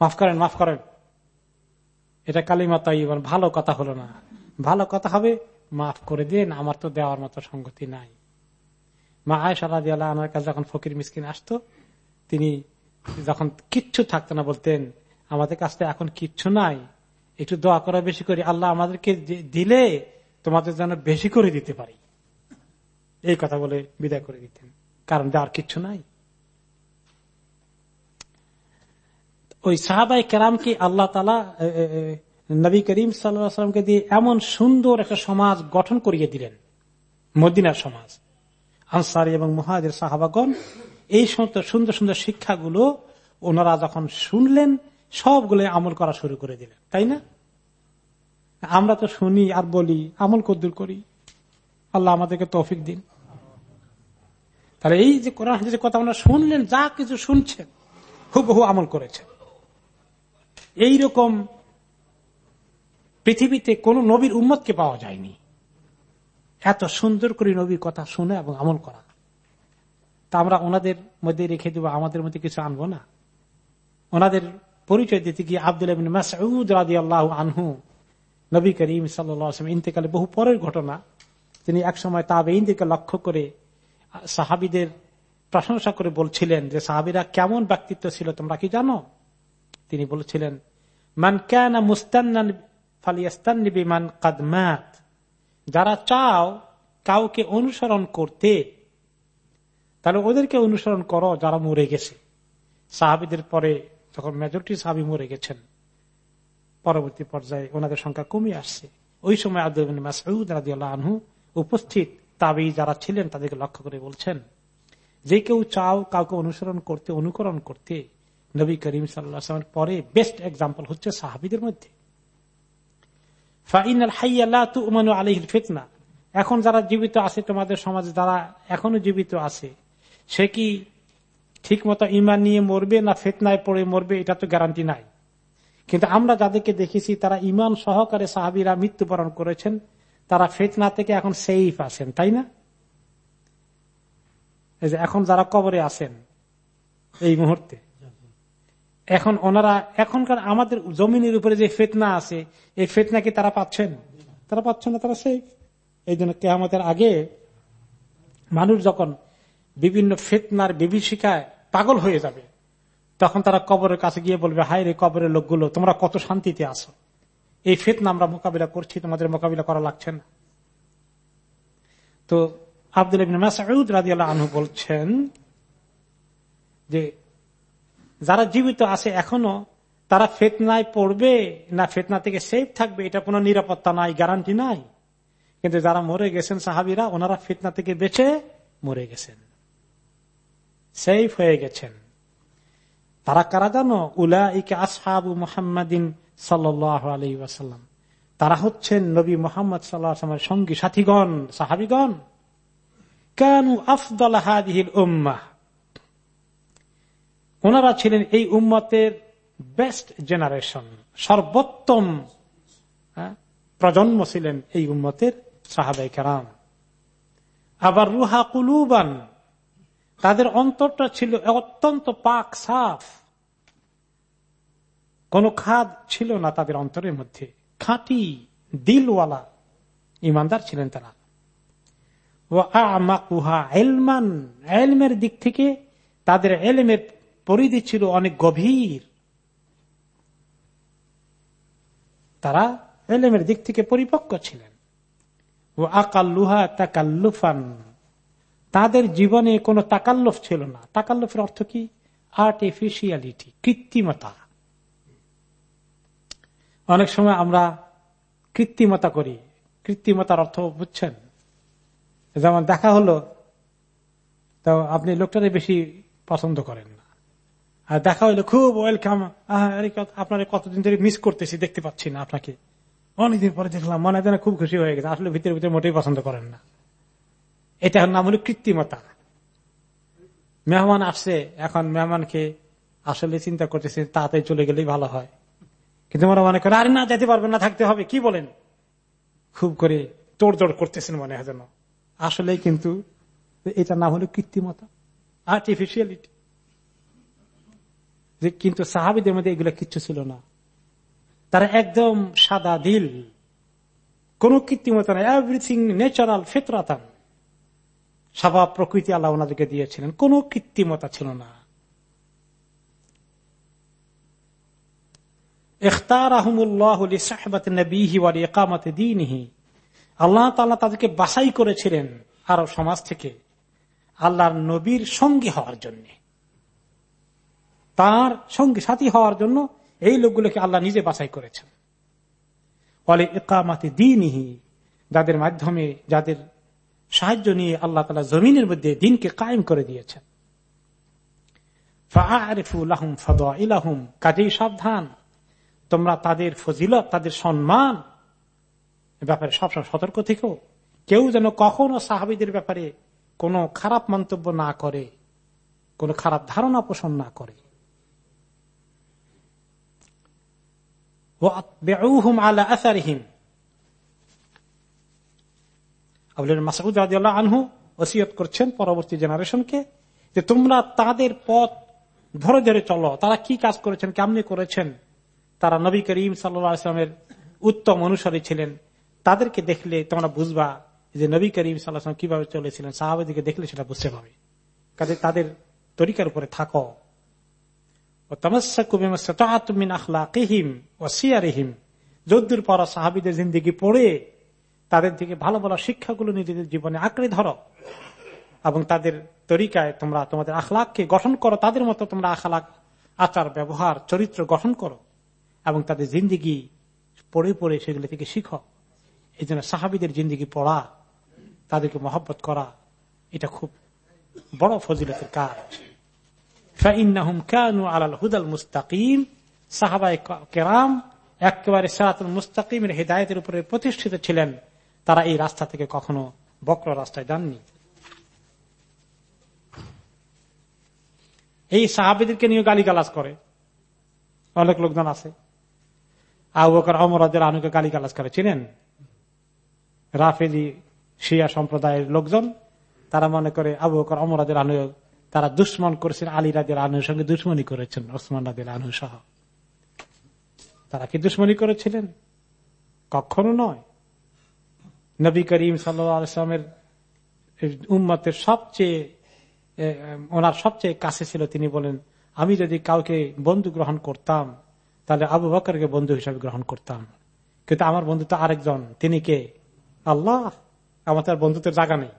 মাফ করেন মাফ করেন। এটা কালিমা তাইবা ভালো কথা হলো না। ভালো কথা হবে, মাফ করে দেন, আমার তো দেওয়ার মতো সঙ্গতি নাই। মা আয়সা রাজি আল্লাহ আমার কাছে যখন ফকির মিসকিন আসতো, তিনি যখন কিচ্ছু থাকতো না বলতেন, আমাদের কাছে এখন কিচ্ছু নাই। একটু দোয়া করা বেশি করি। আল্লাহ আমাদেরকে দিলে তোমাদের যেন বেশি করে দিতে পারি। এই কথা বলে বিদায় করে দিতেন। কারণ দেওয়ার কিচ্ছু নাই। ওই সাহাবাই কেরামকে আল্লাহ তালা নবী করিম সাল্লামকে দিয়ে এমন সুন্দর একটা সমাজ গঠন করিয়ে দিলেন? মদিনার সমাজ। আনসারি এবং মহাজের সাহাবাগন এই সুন্দর সুন্দর শিক্ষাগুলো ওনারা যখন শুনলেন, সবগুলো আমল করা শুরু করে দিলেন, তাই না? আমরা তো শুনি আর বলি, আমল কদ্দুর করি। আল্লাহ আমাদেরকে তৌফিক দিন। তাহলে এই যে কোরআন যে কথা আমরা শুনলেন, যা কিছু শুনছেন, হুবহু আমল করেছেন। এইরকম পৃথিবীতে কোন নবীর উম্মতকে পাওয়া যায়নি। এত সুন্দর করে নবীর কথা শুনে এবং আমল করা। তা আমরা ওনাদের মধ্যে রেখে দেবো, আমাদের মধ্যে কিছু আনব না। ওনাদের পরিচয় দিতে গিয়ে আব্দুল আনহু, নবী করিম সাল্লাম ইন্তেকালে বহু পরের ঘটনা, তিনি একসময় তাবেইনদেরকে লক্ষ্য করে সাহাবিদের প্রশংসা করে বলছিলেন যে, সাহাবিরা কেমন ব্যক্তিত্ব ছিল তোমরা কি জানো? তিনি বলছিলেন, মান কেনা মুস্তান ফালিয়াস্তান কাদমাত যারা চাও কাউকে অনুসরণ করতে, তাহলে ওদেরকে অনুসরণ করো যারা মরে গেছে। সাহাবিদের পরে যখন মেজরিটি সাহাবি মরে গেছেন, পরবর্তী পর্যায়ে ওনাদের সংখ্যা কমে আসছে। ওই সময় আব্দুল মাসউদ রাজি আনহু উপস্থিত তাবি যারা ছিলেন তাদেরকে লক্ষ্য করে বলছেন, যে কেউ চাও কাউকে অনুসরণ করতে, অনুকরণ করতে, নবী করিম সাল্লামের পরে বেস্ট এক্সাম্পল হচ্ছে সাহাবিদের মধ্যে। ফিতনা। এখন যারা জীবিত আছে তোমাদের সমাজে, যারা এখনও জীবিত আছে, সে কি ঠিক মতো ইমান নিয়ে মরবে না ফেতনায় পড়ে মরবে, এটা তো গ্যারান্টি নাই। কিন্তু আমরা যাদেরকে দেখেছি, তারা ইমান সহকারে সাহাবিরা মৃত্যুবরণ করেছেন, তারা ফেতনা থেকে এখন সেফ আছেন, তাই না? এখন যারা কবরে আছেন, এই মুহূর্তে এখন ওনারা এখনকার আমাদের জমিনের উপরে যে ফেতনা আছে, এই ফেতনা কি তারা পাচ্ছেন? তারা পাচ্ছেন না, তারা সেই এই জন্য কেয়ামতের আগে মানুষ যখন বিভিন্ন ফেতনার বিভীষিকায় পাগল হয়ে যাবে, তখন তারা কবরের কাছে গিয়ে বলবে, হায় রে কবরের লোকগুলো, তোমরা কত শান্তিতে আসো এই ফেতনা আমরা মোকাবিলা করছি, তোমাদের মোকাবিলা করা লাগছে না। তো আব্দুল মাসউদ রাজি আনহু বলছেন যে যারা জীবিত আছে এখনও, তারা ফেতনায় পড়বে না ফেতনা থেকে সেফ থাকবে, এটা কোনো নিরাপত্তা নাই গ্যারান্টি নাই। কিন্তু যারা মরে গেছেন সাহাবিরা, ওনারা ফিতনা থেকে বেঁচে মরে গেছেন। সেফ হয়ে গেছেন। তারা কারা জানো? উলা ইকে আসহাবু মোহাম্মদিন সাল্লাম তারা হচ্ছেন নবী মোহাম্মদ সাল্লামের সঙ্গী সাথীগণ, সাহাবিগণ। কেন আফদল হাদিহিল উম্মাহ। ওনারা ছিলেন এই উম্মতের বেস্ট জেনারেশন সর্বোত্তম হ্যাঁ, প্রজন্ম ছিলেন এই উম্মতের সাহাবাই কেরাম। আবার রুহা কুলুবান তাদের অন্তরটা ছিল অত্যন্ত পাক সাফ। কোন খাদ ছিল না তাদের অন্তরের মধ্যে। খাঁটি দিলওয়ালা ইমানদার ছিলেন তারা। ও আমাকুহা এলমান এলমের দিক থেকে তাদের এলমের পরিধি ছিল অনেক গভীর। তারা এলেমের দিক থেকে পরিপক্ক ছিলেন। ও আকাল্লুহা তাকাল্লুফান। তাদের জীবনে কোনো তাকাল্লুফ ছিল না। তাকাল্লুফের অর্থ কি? আর্টিফিশিয়ালিটি কৃত্রিমতা। অনেক সময় আমরা কৃত্রিমতা করি। কৃত্রিমতার অর্থ বুঝছেন? যেমন দেখা হলো, তো আপনি লোকটারে বেশি পছন্দ করেন। দেখা হইল, খুব ওয়েলকাম আপনার কতদিন ধরে মিস করতেছি, দেখতে পাচ্ছি না আপনাকে। অনেকদিন পরে দেখলাম, মনে হয় খুব খুশি হয়ে গেছে। আসলে ভিতরে ভিতরে মোটেই পছন্দ করেন না। এটা নাম হলো কৃত্রিমতা। মেহমান আসছে, এখন মেহমানকে আসলে চিন্তা করতেছে, তাড়াতাড়ি চলে গেলেই ভালো হয়। কিন্তু ওরা মনে করে, আরে না, যেতে পারবেন না, থাকতে হবে, কি বলেন? খুব করে তোড়জোড় করতেছেন মনে হয় যেন। আসলে কিন্তু এটা নাম হলো কৃত্রিমতা আর্টিফিশিয়ালিটি যে কিন্তু সাহাবিদের মধ্যে এগুলো কিচ্ছু ছিল না। তারা একদম সাদা দিল। কোন কৃত্রিমতা নাই এভরিথিং ন্যাচারাল ফিতরাতান। স্বভাব প্রকৃতি আল্লাহ ওনাদেরকে দিয়েছিলেন। কোন কৃত্রিমতা ছিল না। আল্লাহ তাদেরকে বাসাই করেছিলেন আরব সমাজ থেকে আল্লাহর নবীর সঙ্গী হওয়ার জন্য। তার সঙ্গী সাথী হওয়ার জন্য এই লোকগুলোকে আল্লাহ নিজে বাছাই করেছেন। ফলে একামাতে দিনহি, যাদের মাধ্যমে, যাদের সাহায্য নিয়ে আল্লাহ তালা জমিনের মধ্যে দিনকে কায়েম করে দিয়েছেন। কাজেই সাবধান। তোমরা তাদের ফজিলত, তাদের সম্মান ব্যাপারে সবসময় সতর্ক থেকেও কেউ যেন কখনো সাহাবিদের ব্যাপারে কোনো খারাপ মন্তব্য না করে, কোনো খারাপ ধারণা পোষণ না করে। করছেন পরবর্তী জেনারেশনকে যে তোমরা তাদের পথ ধরে ধরে চলো। তারা কি কাজ করেছেন, কেমনি করেছেন? তারা নবী করিম সাল্লামের উত্তম অনুসারী ছিলেন। তাদেরকে দেখলে তোমরা বুঝবা যে নবী করিম সাল্লাহ কীভাবে চলেছিলেন। সাহাবাদিকে দেখলে সেটা বুঝতে পারবে। কাজে তাদের তরিকার উপরে থাকো। যদ্দুর পর সাহাবিদের জিন্দিগি পড়ে তাদের দিকে ভালো ভালো শিক্ষাগুলো নিজেদের জীবনে আঁকড়ে ধরো এবং তাদের তরিকায় তোমরা তোমাদের আখলাককে গঠন করো, তাদের মতো তোমরা আখলাক, আচার, ব্যবহার, চরিত্র গঠন করো এবং তাদের জিন্দিগি পড়ে পড়ে সেগুলো থেকে শিখো। এই জন্য সাহাবিদের জিন্দিগি পড়া, তাদেরকে মহব্বত করা, এটা খুব বড় ফজিলতের কাজ। একেবারে সারাতুল মুস্তাকিমের হেদায়তের উপরে প্রতিষ্ঠিত ছিলেন। তারা এই রাস্তা থেকে কখনো বক্র রাস্তায় যাননি। এই সাহাবিদেরকে নিয়ে গালিগালাজ করে। অনেক লোকজন আছে। আবু বকর অমরাদের আনুকে গালিগালাজ করে। চিনেন? রাফেলি, শিয়া সম্প্রদায়ের লোকজন। তারা মনে করে আবু বকর অমরাদের তারা দুশ্মন করেছেন আলী রাজের আনুর সঙ্গে দুশ্মনী করেছেন, ওসমান রাজের আনু সহ। তারা কি দুশ্মনী করেছিলেন? কখনো নয়। নবী করিম সাল্লামের উম্মতের সবচেয়ে ওনার সবচেয়ে কাছে ছিল, তিনি বলেন, আমি যদি কাউকে বন্ধু গ্রহণ করতাম, তাহলে আবু বকরকে বন্ধু হিসাবে গ্রহণ করতাম। কিন্তু আমার বন্ধু তো আরেকজন, তিনি কে? আল্লাহ। আমার তার বন্ধুত্বের জায়গা নেই।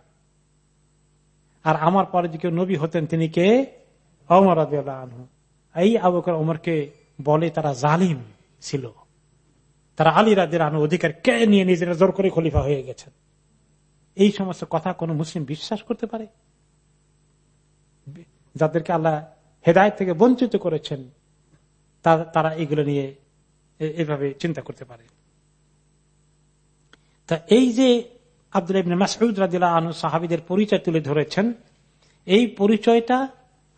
আর আমার পরে যে কেউ নবী হতেন, তিনি কে? অমর এই আবুকর অমরকে বলে, তারা জালিম ছিল। তারা আলী রাজের আনু অধিকার কে নিয়ে নিজেরা জোর করে খলিফা হয়ে গেছেন? এই সমস্ত কথা কোন মুসলিম বিশ্বাস করতে পারে? যাদেরকে আল্লাহ হেদায়ত থেকে বঞ্চিত করেছেন তারা এগুলো নিয়ে এভাবে চিন্তা করতে পারে। তা এই যে আব্দুল মাসুদ রাজিল্লা আনু সাহাবিদের পরিচয় তুলে ধরেছেন। এই পরিচয়টা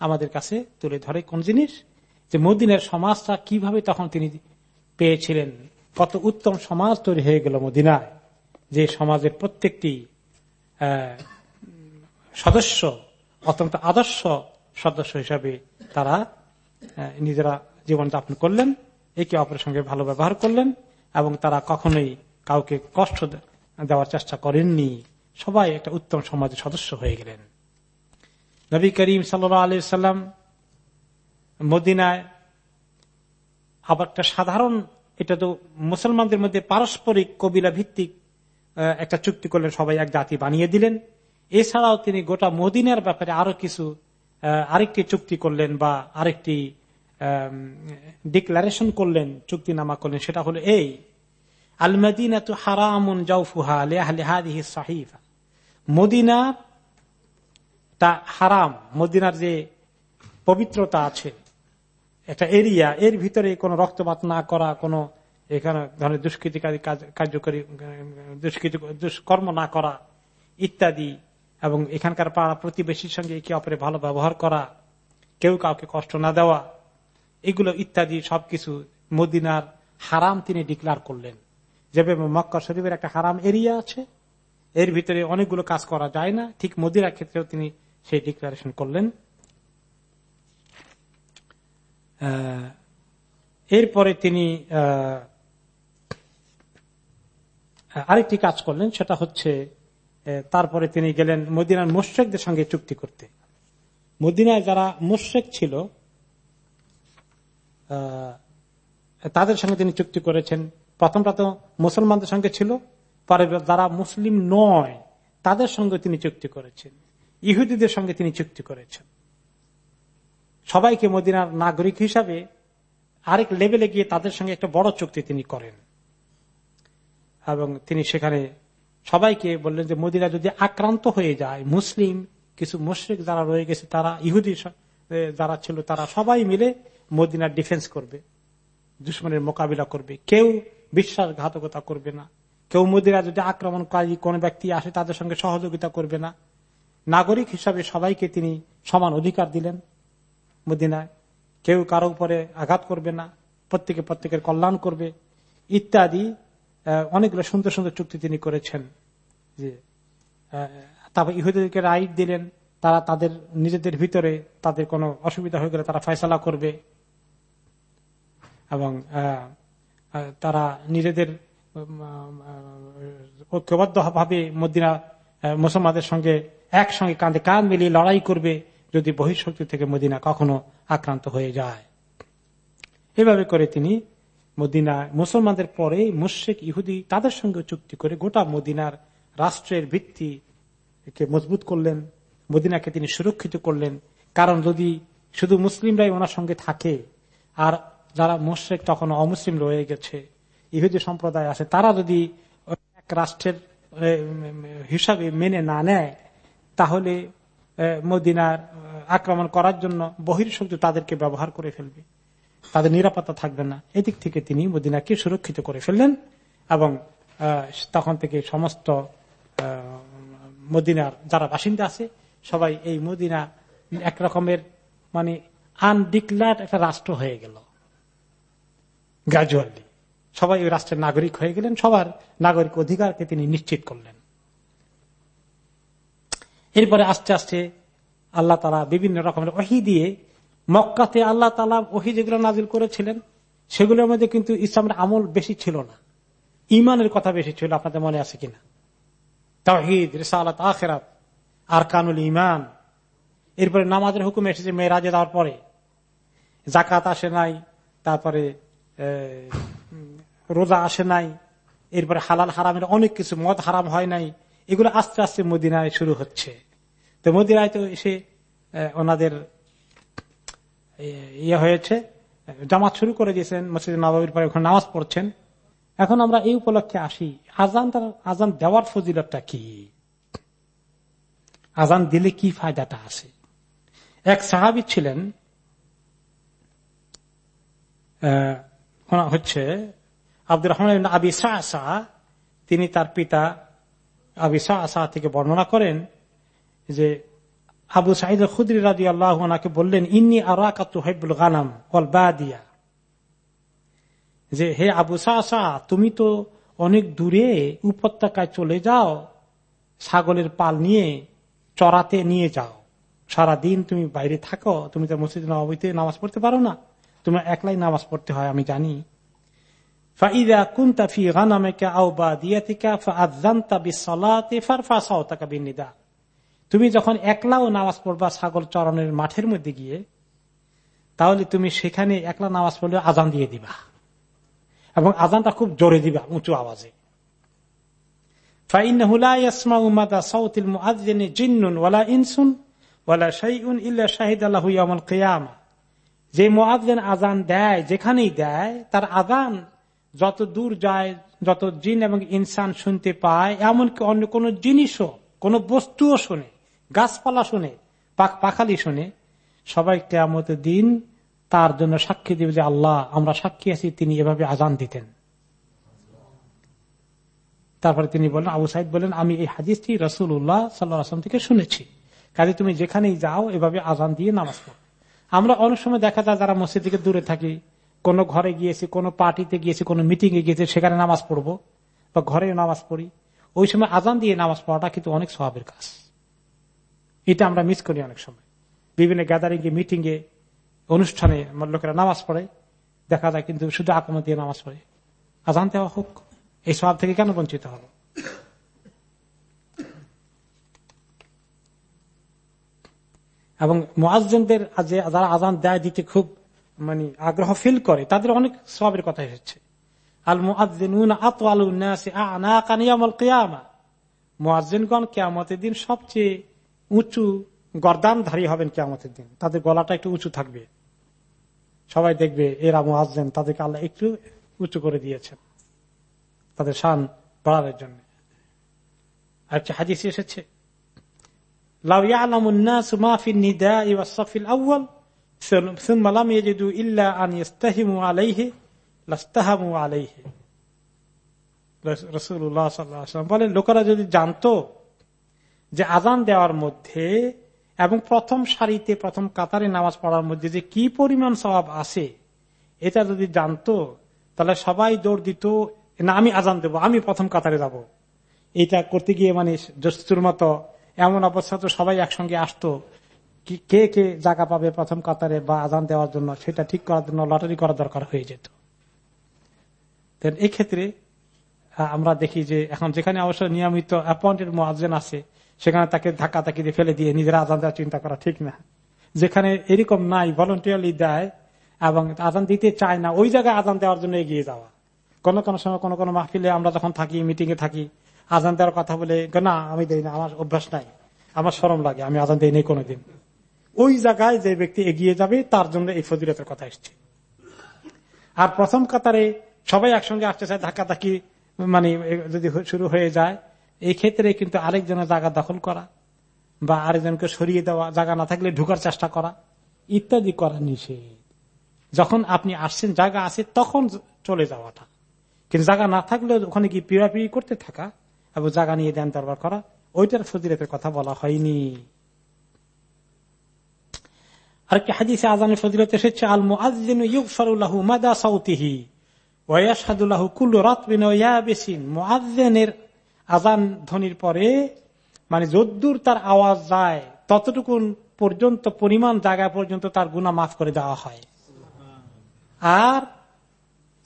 আমাদের কাছে তুলে ধরে কোন জিনিস? যে মদিনের সমাজটা কীভাবে তখন তিনি পেয়েছিলেন? কত উত্তম সমাজ তৈরি হয়ে গেল মদিনায়। যে সমাজের প্রত্যেকটি সদস্য অত্যন্ত আদর্শ সদস্য হিসাবে তারা নিজেরা জীবনযাপন করলেন, একে অপরের সঙ্গে ভালো ব্যবহার করলেন এবং তারা কখনোই কাউকে কষ্ট দেওয়ার চেষ্টা করেননি। সবাই একটা উত্তম সমাজের সদস্য হয়ে গেলেন। নবী করিম সাল্লাম মদিনায় আবার একটা সাধারণ, এটা তো মুসলমানদের মধ্যে পারস্পরিক কবিলা ভিত্তিক একটা চুক্তি করলেন, সবাই এক জাতি বানিয়ে দিলেন। এছাড়াও তিনি গোটা মদিনার ব্যাপারে আরও কিছু আরেকটি চুক্তি করলেন বা আরেকটি ডিক্লারেশন করলেন চুক্তি নামা করলেন, সেটা হলো এই আল তু হারামুন তা হারাম। মদিনার যে পবিত্রতা আছে, একটা এরিয়া এর ভিতরে কোনো রক্তপাত না করা, কোনো এখানে ধরনের দুষ্কৃতিকারী কার্যকরী, দুষ্কৃতি, দুষ্কর্ম না করা ইত্যাদি এবং এখানকার পাড়া প্রতিবেশীর সঙ্গে একে অপরে ভালো ব্যবহার করা, কেউ কাউকে কষ্ট না দেওয়া, এগুলো ইত্যাদি সবকিছু মদিনার হারাম তিনি ডিক্লার করলেন। যেভাবে মক্কা শরীফের একটা হারাম এরিয়া আছে, এর ভিতরে অনেকগুলো কাজ করা যায় না। ঠিক মদিনার ক্ষেত্রেও তিনি সেই ডিক্লারেশন করলেন। এরপরে তিনি আরেকটি কাজ করলেন, সেটা হচ্ছে তারপরে তিনি গেলেন মদিনার মোশেকদের সঙ্গে চুক্তি করতে। মদিনায় যারা মোশেক ছিল তাদের সঙ্গে তিনি চুক্তি করেছেন। প্রথমটা তো মুসলমানদের সঙ্গে ছিল, পরে যারা মুসলিম নয়, তাদের সঙ্গে তিনি চুক্তি করেছেন। ইহুদিদের সঙ্গে তিনি চুক্তি করেছেন। সবাইকে মদিনার নাগরিক হিসাবে আরেক লেভেলে গিয়ে তাদের সঙ্গে একটা বড় চুক্তি তিনি করেন। এবং তিনি সেখানে সবাইকে বললেন যে, মদিনা যদি আক্রান্ত হয়ে যায়, মুসলিম, কিছু মুশ্রিক যারা রয়ে গেছে, তারা ইহুদি যারা ছিল, তারা সবাই মিলে মদিনার ডিফেন্স করবে, দুশ্মনের মোকাবিলা করবে। কেউ বিশ্বাসঘাতকতা করবে না। কেউ মদিনা যদি আক্রমণকারী কোন ব্যক্তি আসে তাদের সঙ্গে সহযোগিতা করবে না। নাগরিক হিসাবে সবাইকে তিনি সমান অধিকার দিলেন। মদিনায় কেউ কারও উপরে আঘাত করবে না, প্রত্যেকে প্রত্যেকের কল্যাণ করবে, ইত্যাদি অনেকগুলো সুন্দর সুন্দর চুক্তি তিনি করেছেন। যে তারপর ইহুদিকে রাইট দিলেন, তারা তাদের নিজেদের ভিতরে তাদের কোনো অসুবিধা হয়ে গেলে তারা ফয়সলা করবে এবং তারা নিজেদের ঐক্যবদ্ধ ভাবে মদিনা মুসলমানদের সঙ্গে একসঙ্গে কাঁধে কাঁধ মিলিয়ে লড়াই করবে যদি বহিঃশক্তি থেকে মদিনা কখনো আক্রান্ত হয়ে যায়। এভাবে করে তিনি মদিনা মুসলমানদের পরে মুশেক ইহুদি তাদের সঙ্গে চুক্তি করে গোটা মদিনার রাষ্ট্রের ভিত্তি মজবুত করলেন, মদিনাকে তিনি সুরক্ষিত করলেন। কারণ যদি শুধু মুসলিমরাই ওনার সঙ্গে থাকে, আর যারা মুশ্রেক তখন অমুসলিম রয়ে গেছে, ইহুদি সম্প্রদায় আছে, তারা যদি এক রাষ্ট্রের হিসাবে মেনে না নেয়, তাহলে মদিনার আক্রমণ করার জন্য বহির্শক্তি তাদেরকে ব্যবহার করে ফেলবে। তাদের নিরাপত্তা থাকবে না। এদিক থেকে তিনি মদিনাকে সুরক্ষিত করে ফেললেন এবং তখন থেকে সমস্ত মদিনার যারা বাসিন্দা আছে, সবাই এই মদিনা এক রকমের মানে আনডিক্লার্ড একটা রাষ্ট্র হয়ে গেল। গ্রাজুয়ালি। সবাই ওই রাষ্ট্রের নাগরিক হয়ে গেলেন, সবার নাগরিক অধিকারকে তিনি নিশ্চিত করলেন। এরপরে আস্তে আস্তে আল্লাহ তালা বিভিন্ন রকমের ওহি দিয়ে মক্কাতে আল্লাহ তালা ওহি যেগুলো নাজিল করেছিলেন, সেগুলোর মধ্যে কিন্তু ইসলামের আমল বেশি ছিল না। ইমানের কথা বেশি ছিল, আপনাদের মনে আছে কিনা? তাহিদ রেসালাত, আখেরাত আর কানুল ইমান এরপরে নামাজের হুকুম এসেছে মেয়েরাজে দেওয়ার পরে। জাকাত আসে নাই, তারপরে রোজা আসে নাই, এরপরে হালাল হারামের অনেক কিছু, মদ হারাম হয় নাই, এগুলো আস্তে আস্তে মদিনায় শুরু হচ্ছে। তো মদিনায় তো এসে ওনাদের ইয়ে হয়েছে, জামাত শুরু করে দিয়েছেন, মসজিদ নবাবির পরে ওখানে নামাজ পড়ছেন। এখন আমরা এই উপলক্ষে আসি, আজান তার, আজান দেওয়ার ফজিলতটা কি? আজান দিলে কি ফায়দাটা আছে? এক সাহাবি ছিলেন হচ্ছে, আব্দুর রহমান আবি শাহ তিনি তার পিতা আবি শাহ থেকে বর্ণনা করেন যে, আবু সাইদ খুদ্রি রাজি আল্লাহ ওনাকে বললেন, ইন্নি আরাকাতু হেবুল গানাম অল বাদিয়া। যে, হে আবু শাহ তুমি তো অনেক দূরে উপত্যকায় চলে যাও, ছাগলের পাল নিয়ে চড়াতে নিয়ে যাও। সারা দিন তুমি বাইরে থাকো, তুমি তো মসজিদ নবীতে নামাজ পড়তে পারো না। তোমার একলাই নামাজ পড়তে হয়, আমি জানি। তুমি যখন একলাও নামাজ পড়বা ছাগল চরণের মাঠের মধ্যে গিয়ে, তাহলে তুমি সেখানে একলা নামাজ পড়লে আজান দিয়ে দিবা। এবং আজানটা খুব জোরে দিবা, উঁচু আওয়াজে। যে মোয়াজেন আজান দেয়, যেখানেই দেয়, তার আজান যত দূর যায়, যত জিন এবং ইনসান শুনতে পায়, এমনকি অন্য কোন জিনিসও, কোন বস্তুও শোনে, গাছপালা শুনে, পাক পাখালি শুনে, সবাই কেমতের দিন তার জন্য সাক্ষী দেবে যে আল্লাহ, আমরা সাক্ষী আছি, তিনি এভাবে আজান দিতেন। তারপরে তিনি বললেন, আবু সাইদ বলেন আমি এই হাদিসটি রসুল উল্লাহ সাল্লাহ আসলাম থেকে শুনেছি। কাজে তুমি যেখানেই যাও, এভাবে আজান দিয়ে নামাজ পড়ো। আমরা অনেক সময় দেখা যায় যারা মসজিদ থেকে দূরে থাকি, কোন ঘরে গিয়েছি, কোন পার্টিতে গিয়েছি, কোন মিটিং এ গিয়েছি, সেখানে নামাজ পড়ব বা ঘরে নামাজ পড়ি, ওই সময় আজান দিয়ে নামাজ পড়াটা কিন্তু অনেক স্বভাবের কাজ। এটা আমরা মিস করি অনেক সময়। বিভিন্ন গ্যাদারিং এ মিটিং এ, অনুষ্ঠানে লোকেরা নামাজ পড়ে, দেখা যায় কিন্তু শুধু আক্রমণ দিয়ে নামাজ পড়ে। আজান দেওয়া হোক, এই স্বভাব থেকে কেন বঞ্চিত হব? এবং মোয়াজনদের যারা আজান দেয় দিতে খুব মানে আগ্রহ ফিল করে, তাদের অনেক সবের কথা এসেছে। আল মোয়াজনগণ কেয়ামতের দিন সবচেয়ে উঁচু গরদানধারী হবেন কেয়ামতের দিন। তাদের গলাটা একটু উঁচু থাকবে। সবাই দেখবে এরা মোয়াজেন তাদেরকে আল্লাহ একটু উঁচু করে দিয়েছেন। তাদের শান বাড়ানোর জন্য। আর হাদিস এসেছে। লাউ ইয়ালামু الناس ما في النداء والصف الاول ثم لم يجدوا الا ان يستهموا عليه لاستهموا عليه রাসূলুল্লাহ সাল্লাল্লাহু আলাইহি ওয়াসাল্লাম বলেন লোকেরা যদি জানতো যে আজান দেওয়ার মধ্যে এবং প্রথম সারিতে প্রথম কাতারে নামাজ পড়ার মধ্যে যে কি পরিমাণ স্বভাব আছে এটা যদি জানতো তাহলে সবাই দৌড় দিত না আমি আজান দেব আমি প্রথম কাতারে যাব এটা করতে গিয়ে মানে জস্তুর মতো এমন অবস্থা তো সবাই একসঙ্গে আসতো। কে কে জায়গা পাবে প্রথম কাতারে বা আজান দেওয়ার জন্য, সেটা ঠিক করার জন্য লটারি করা দরকার হয়ে যেত। এই ক্ষেত্রে আমরা দেখি যে এখন যেখানে অবশ্য নিয়মিত অ্যাপয়েন্টেড মোয়াজেন আছে, সেখানে তাকে ধাক্কা তাকি দিয়ে ফেলে দিয়ে নিজের আজান দেওয়ার চিন্তা করা ঠিক না। যেখানে এরকম নাই ভলেন্টিয়ারলি দেয় এবং আজান দিতে চায় না, ওই জায়গায় আজান দেওয়ার জন্য এগিয়ে যাওয়া। কোন কোন সময় কোন কোন মাহফিলে আমরা যখন থাকি মিটিং এ থাকি আজান দেওয়ার কথা বলে না, আমি দেই না, আমার অভ্যাস নাই, আমার সরম লাগে, আমি আজান দিই নেই কোনোদিন। ওই জায়গায় যে ব্যক্তি এগিয়ে যাবে, তার জন্য এই ফজিলতের কথা এসছে। আর প্রথম কাতারে সবাই একসঙ্গে আসতে চায় ধাক্কা ধাক্কি মানে যদি শুরু হয়ে যায়, এই ক্ষেত্রে কিন্তু আরেকজনের জায়গা দখল করা বা আরেকজনকে সরিয়ে দেওয়া, জায়গা না থাকলে ঢুকার চেষ্টা করা, ইত্যাদি করা নিষেধ। যখন আপনি আসছেন, জায়গা আছে, তখন চলে যাওয়াটা। কিন্তু জায়গা না থাকলে ওখানে কি পিড়াপিড়ি করতে থাকা? এবং জায়গা নিয়ে দেন দরবার করা। ওইটার ফজিলতের কথা বলা হয়নি। আরেকটি হাদিসে আজানের ফজিলত এসেছে আল ইউগফারুল্লাহু মাদা সাউতিহি আজান ধ্বনির পরে মানে যদ্দূর তার আওয়াজ যায় ততটুকু পর্যন্ত, পরিমাণ জায়গা পর্যন্ত তার গুণা মাফ করে দেওয়া হয়। আর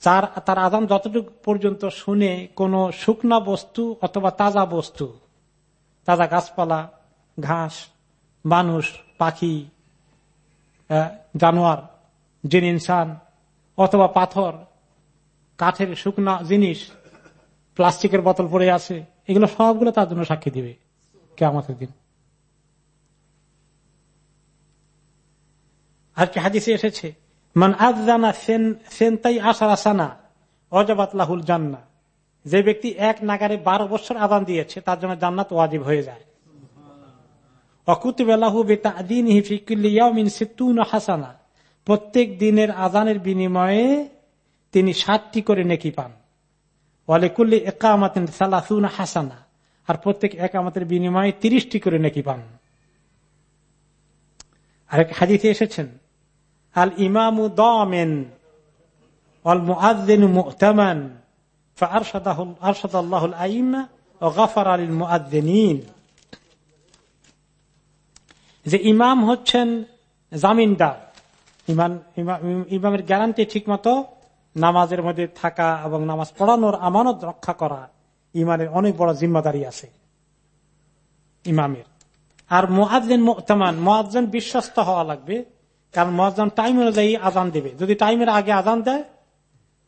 তার তার আজান যতটুকু পর্যন্ত শুনে কোন শুকনা বস্তু অথবা তাজা বস্তু, তাজা গাছপালা, ঘাস, মানুষ, পাখি জানোয়ার, জিন, ইনসান, অথবা পাথর, কাঠের শুকনা জিনিস, প্লাস্টিকের বোতল পড়ে আছে, এগুলো সবগুলো তার জন্য সাক্ষী দিবে কেমতের দিন। আর কি হাদিসে এসেছে? আসানা লাহুল জান্না যে ব্যক্তি এক নাগারে বারো বছর আদান দিয়েছে, তার জন্য জান্নাত ওয়াজিব হয়ে যায়। হাসানা। প্রত্যেক দিনের আজানের বিনিময়ে তিনি ষাটটি করে নেকি পান। ওয়ালেকুল্লি একামাতিন হাসানা। আর প্রত্যেক একামাতের বিনিময়ে তিরিশটি করে নেকি পান। আরেক হাজিতে এসেছেন আল ইমামু দমেন অল যে ইমাম হচ্ছেন জামিনদার। ইমান ইমামের গ্যারান্টি ঠিক মতো নামাজের মধ্যে থাকা এবং নামাজ পড়ানোর আমানত রক্ষা করা ইমানের অনেক বড় জিম্মাদারি আছে ইমামের। আর মোয়াজ্জেন মোহতামান মোয়াজ্জেন বিশ্বস্ত হওয়া লাগবে। কারণ মহাজন টাইম অনুযায়ী আজান দেবে। যদি টাইমের আগে আজান দেয়,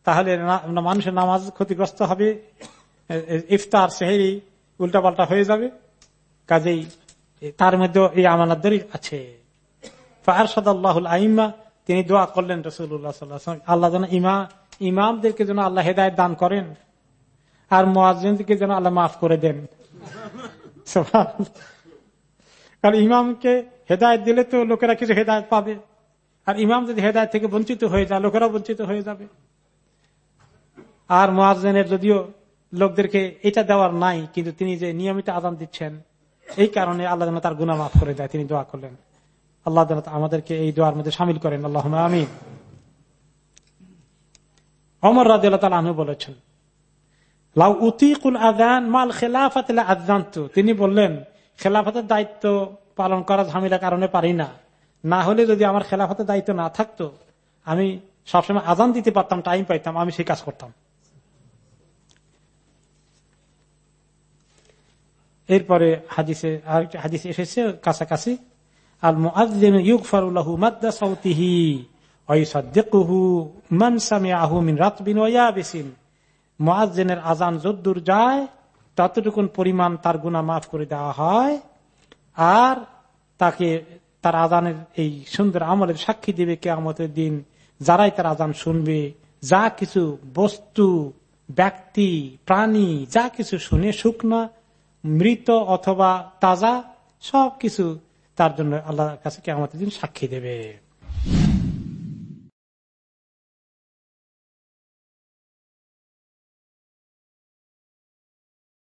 তাহলে মানুষের নামাজ ক্ষতিগ্রস্ত হবে ইফতার, সেহেরি, উল্টাপাল্টা হয়ে যাবে। কাজেই তার মধ্যে এই আমানাদারি আছে। তিনি দোয়া করলেন আল্লাহ যেন ইমা, ইমামদেরকে যেন আল্লাহ হেদায়ত দান করেন, আর মোয়াজকে যেন আল্লাহ মাফ করে দেন। কারণ ইমামকে হেদায়ত দিলে তো লোকেরা কিছু হেদায়ত পাবে। আর ইমাম যদি হেদায়ত থেকে বঞ্চিত হয়ে যায় লোকেরা বঞ্চিত হয়ে যাবে। আর মোয়াজেনের যদিও লোকদেরকে এটা দেওয়ার নাই, কিন্তু তিনি যে নিয়মিত আদান দিচ্ছেন, এই কারণে আল্লাহ তার গুণা মাফ করে দেয়, তিনি দোয়া করলেন। আল্লাহ আমাদেরকে এই দোয়ার মধ্যে সামিল করেন আল্লাহ আমি অমর রাজ আনহু বলেছেন, লাউ উতিকুল আদান মাল খেলাফাত আদান্ত তিনি বললেন, খেলাফতের দায়িত্ব পালন করা ঝামেলা কারণে পারি না। না হলে যদি আমার খেলাফতের দায়িত্ব না থাকতো, আমি সবসময় আজান দিতে পারতাম টাইম পাইতাম, আমি সেই কাজ করতাম। এরপরে হাদিসে আরেকটা এসেছে কাছাকাছি আল আজান যায়, ততটুকুন পরিমাণ তার গুনাহ মাফ করে দেওয়া হয়, আর তাকে তার আজানের এই সুন্দর আমলের সাক্ষী দিবে আমাদের দিন। যারাই তার আজান শুনবে, যা কিছু বস্তু, ব্যক্তি, প্রাণী, যা কিছু শুনে শুকনা, মৃত অথবা তাজা সব কিছু তার জন্য আল্লাহর কাছে কে আমাদের দিন সাক্ষী দেবে।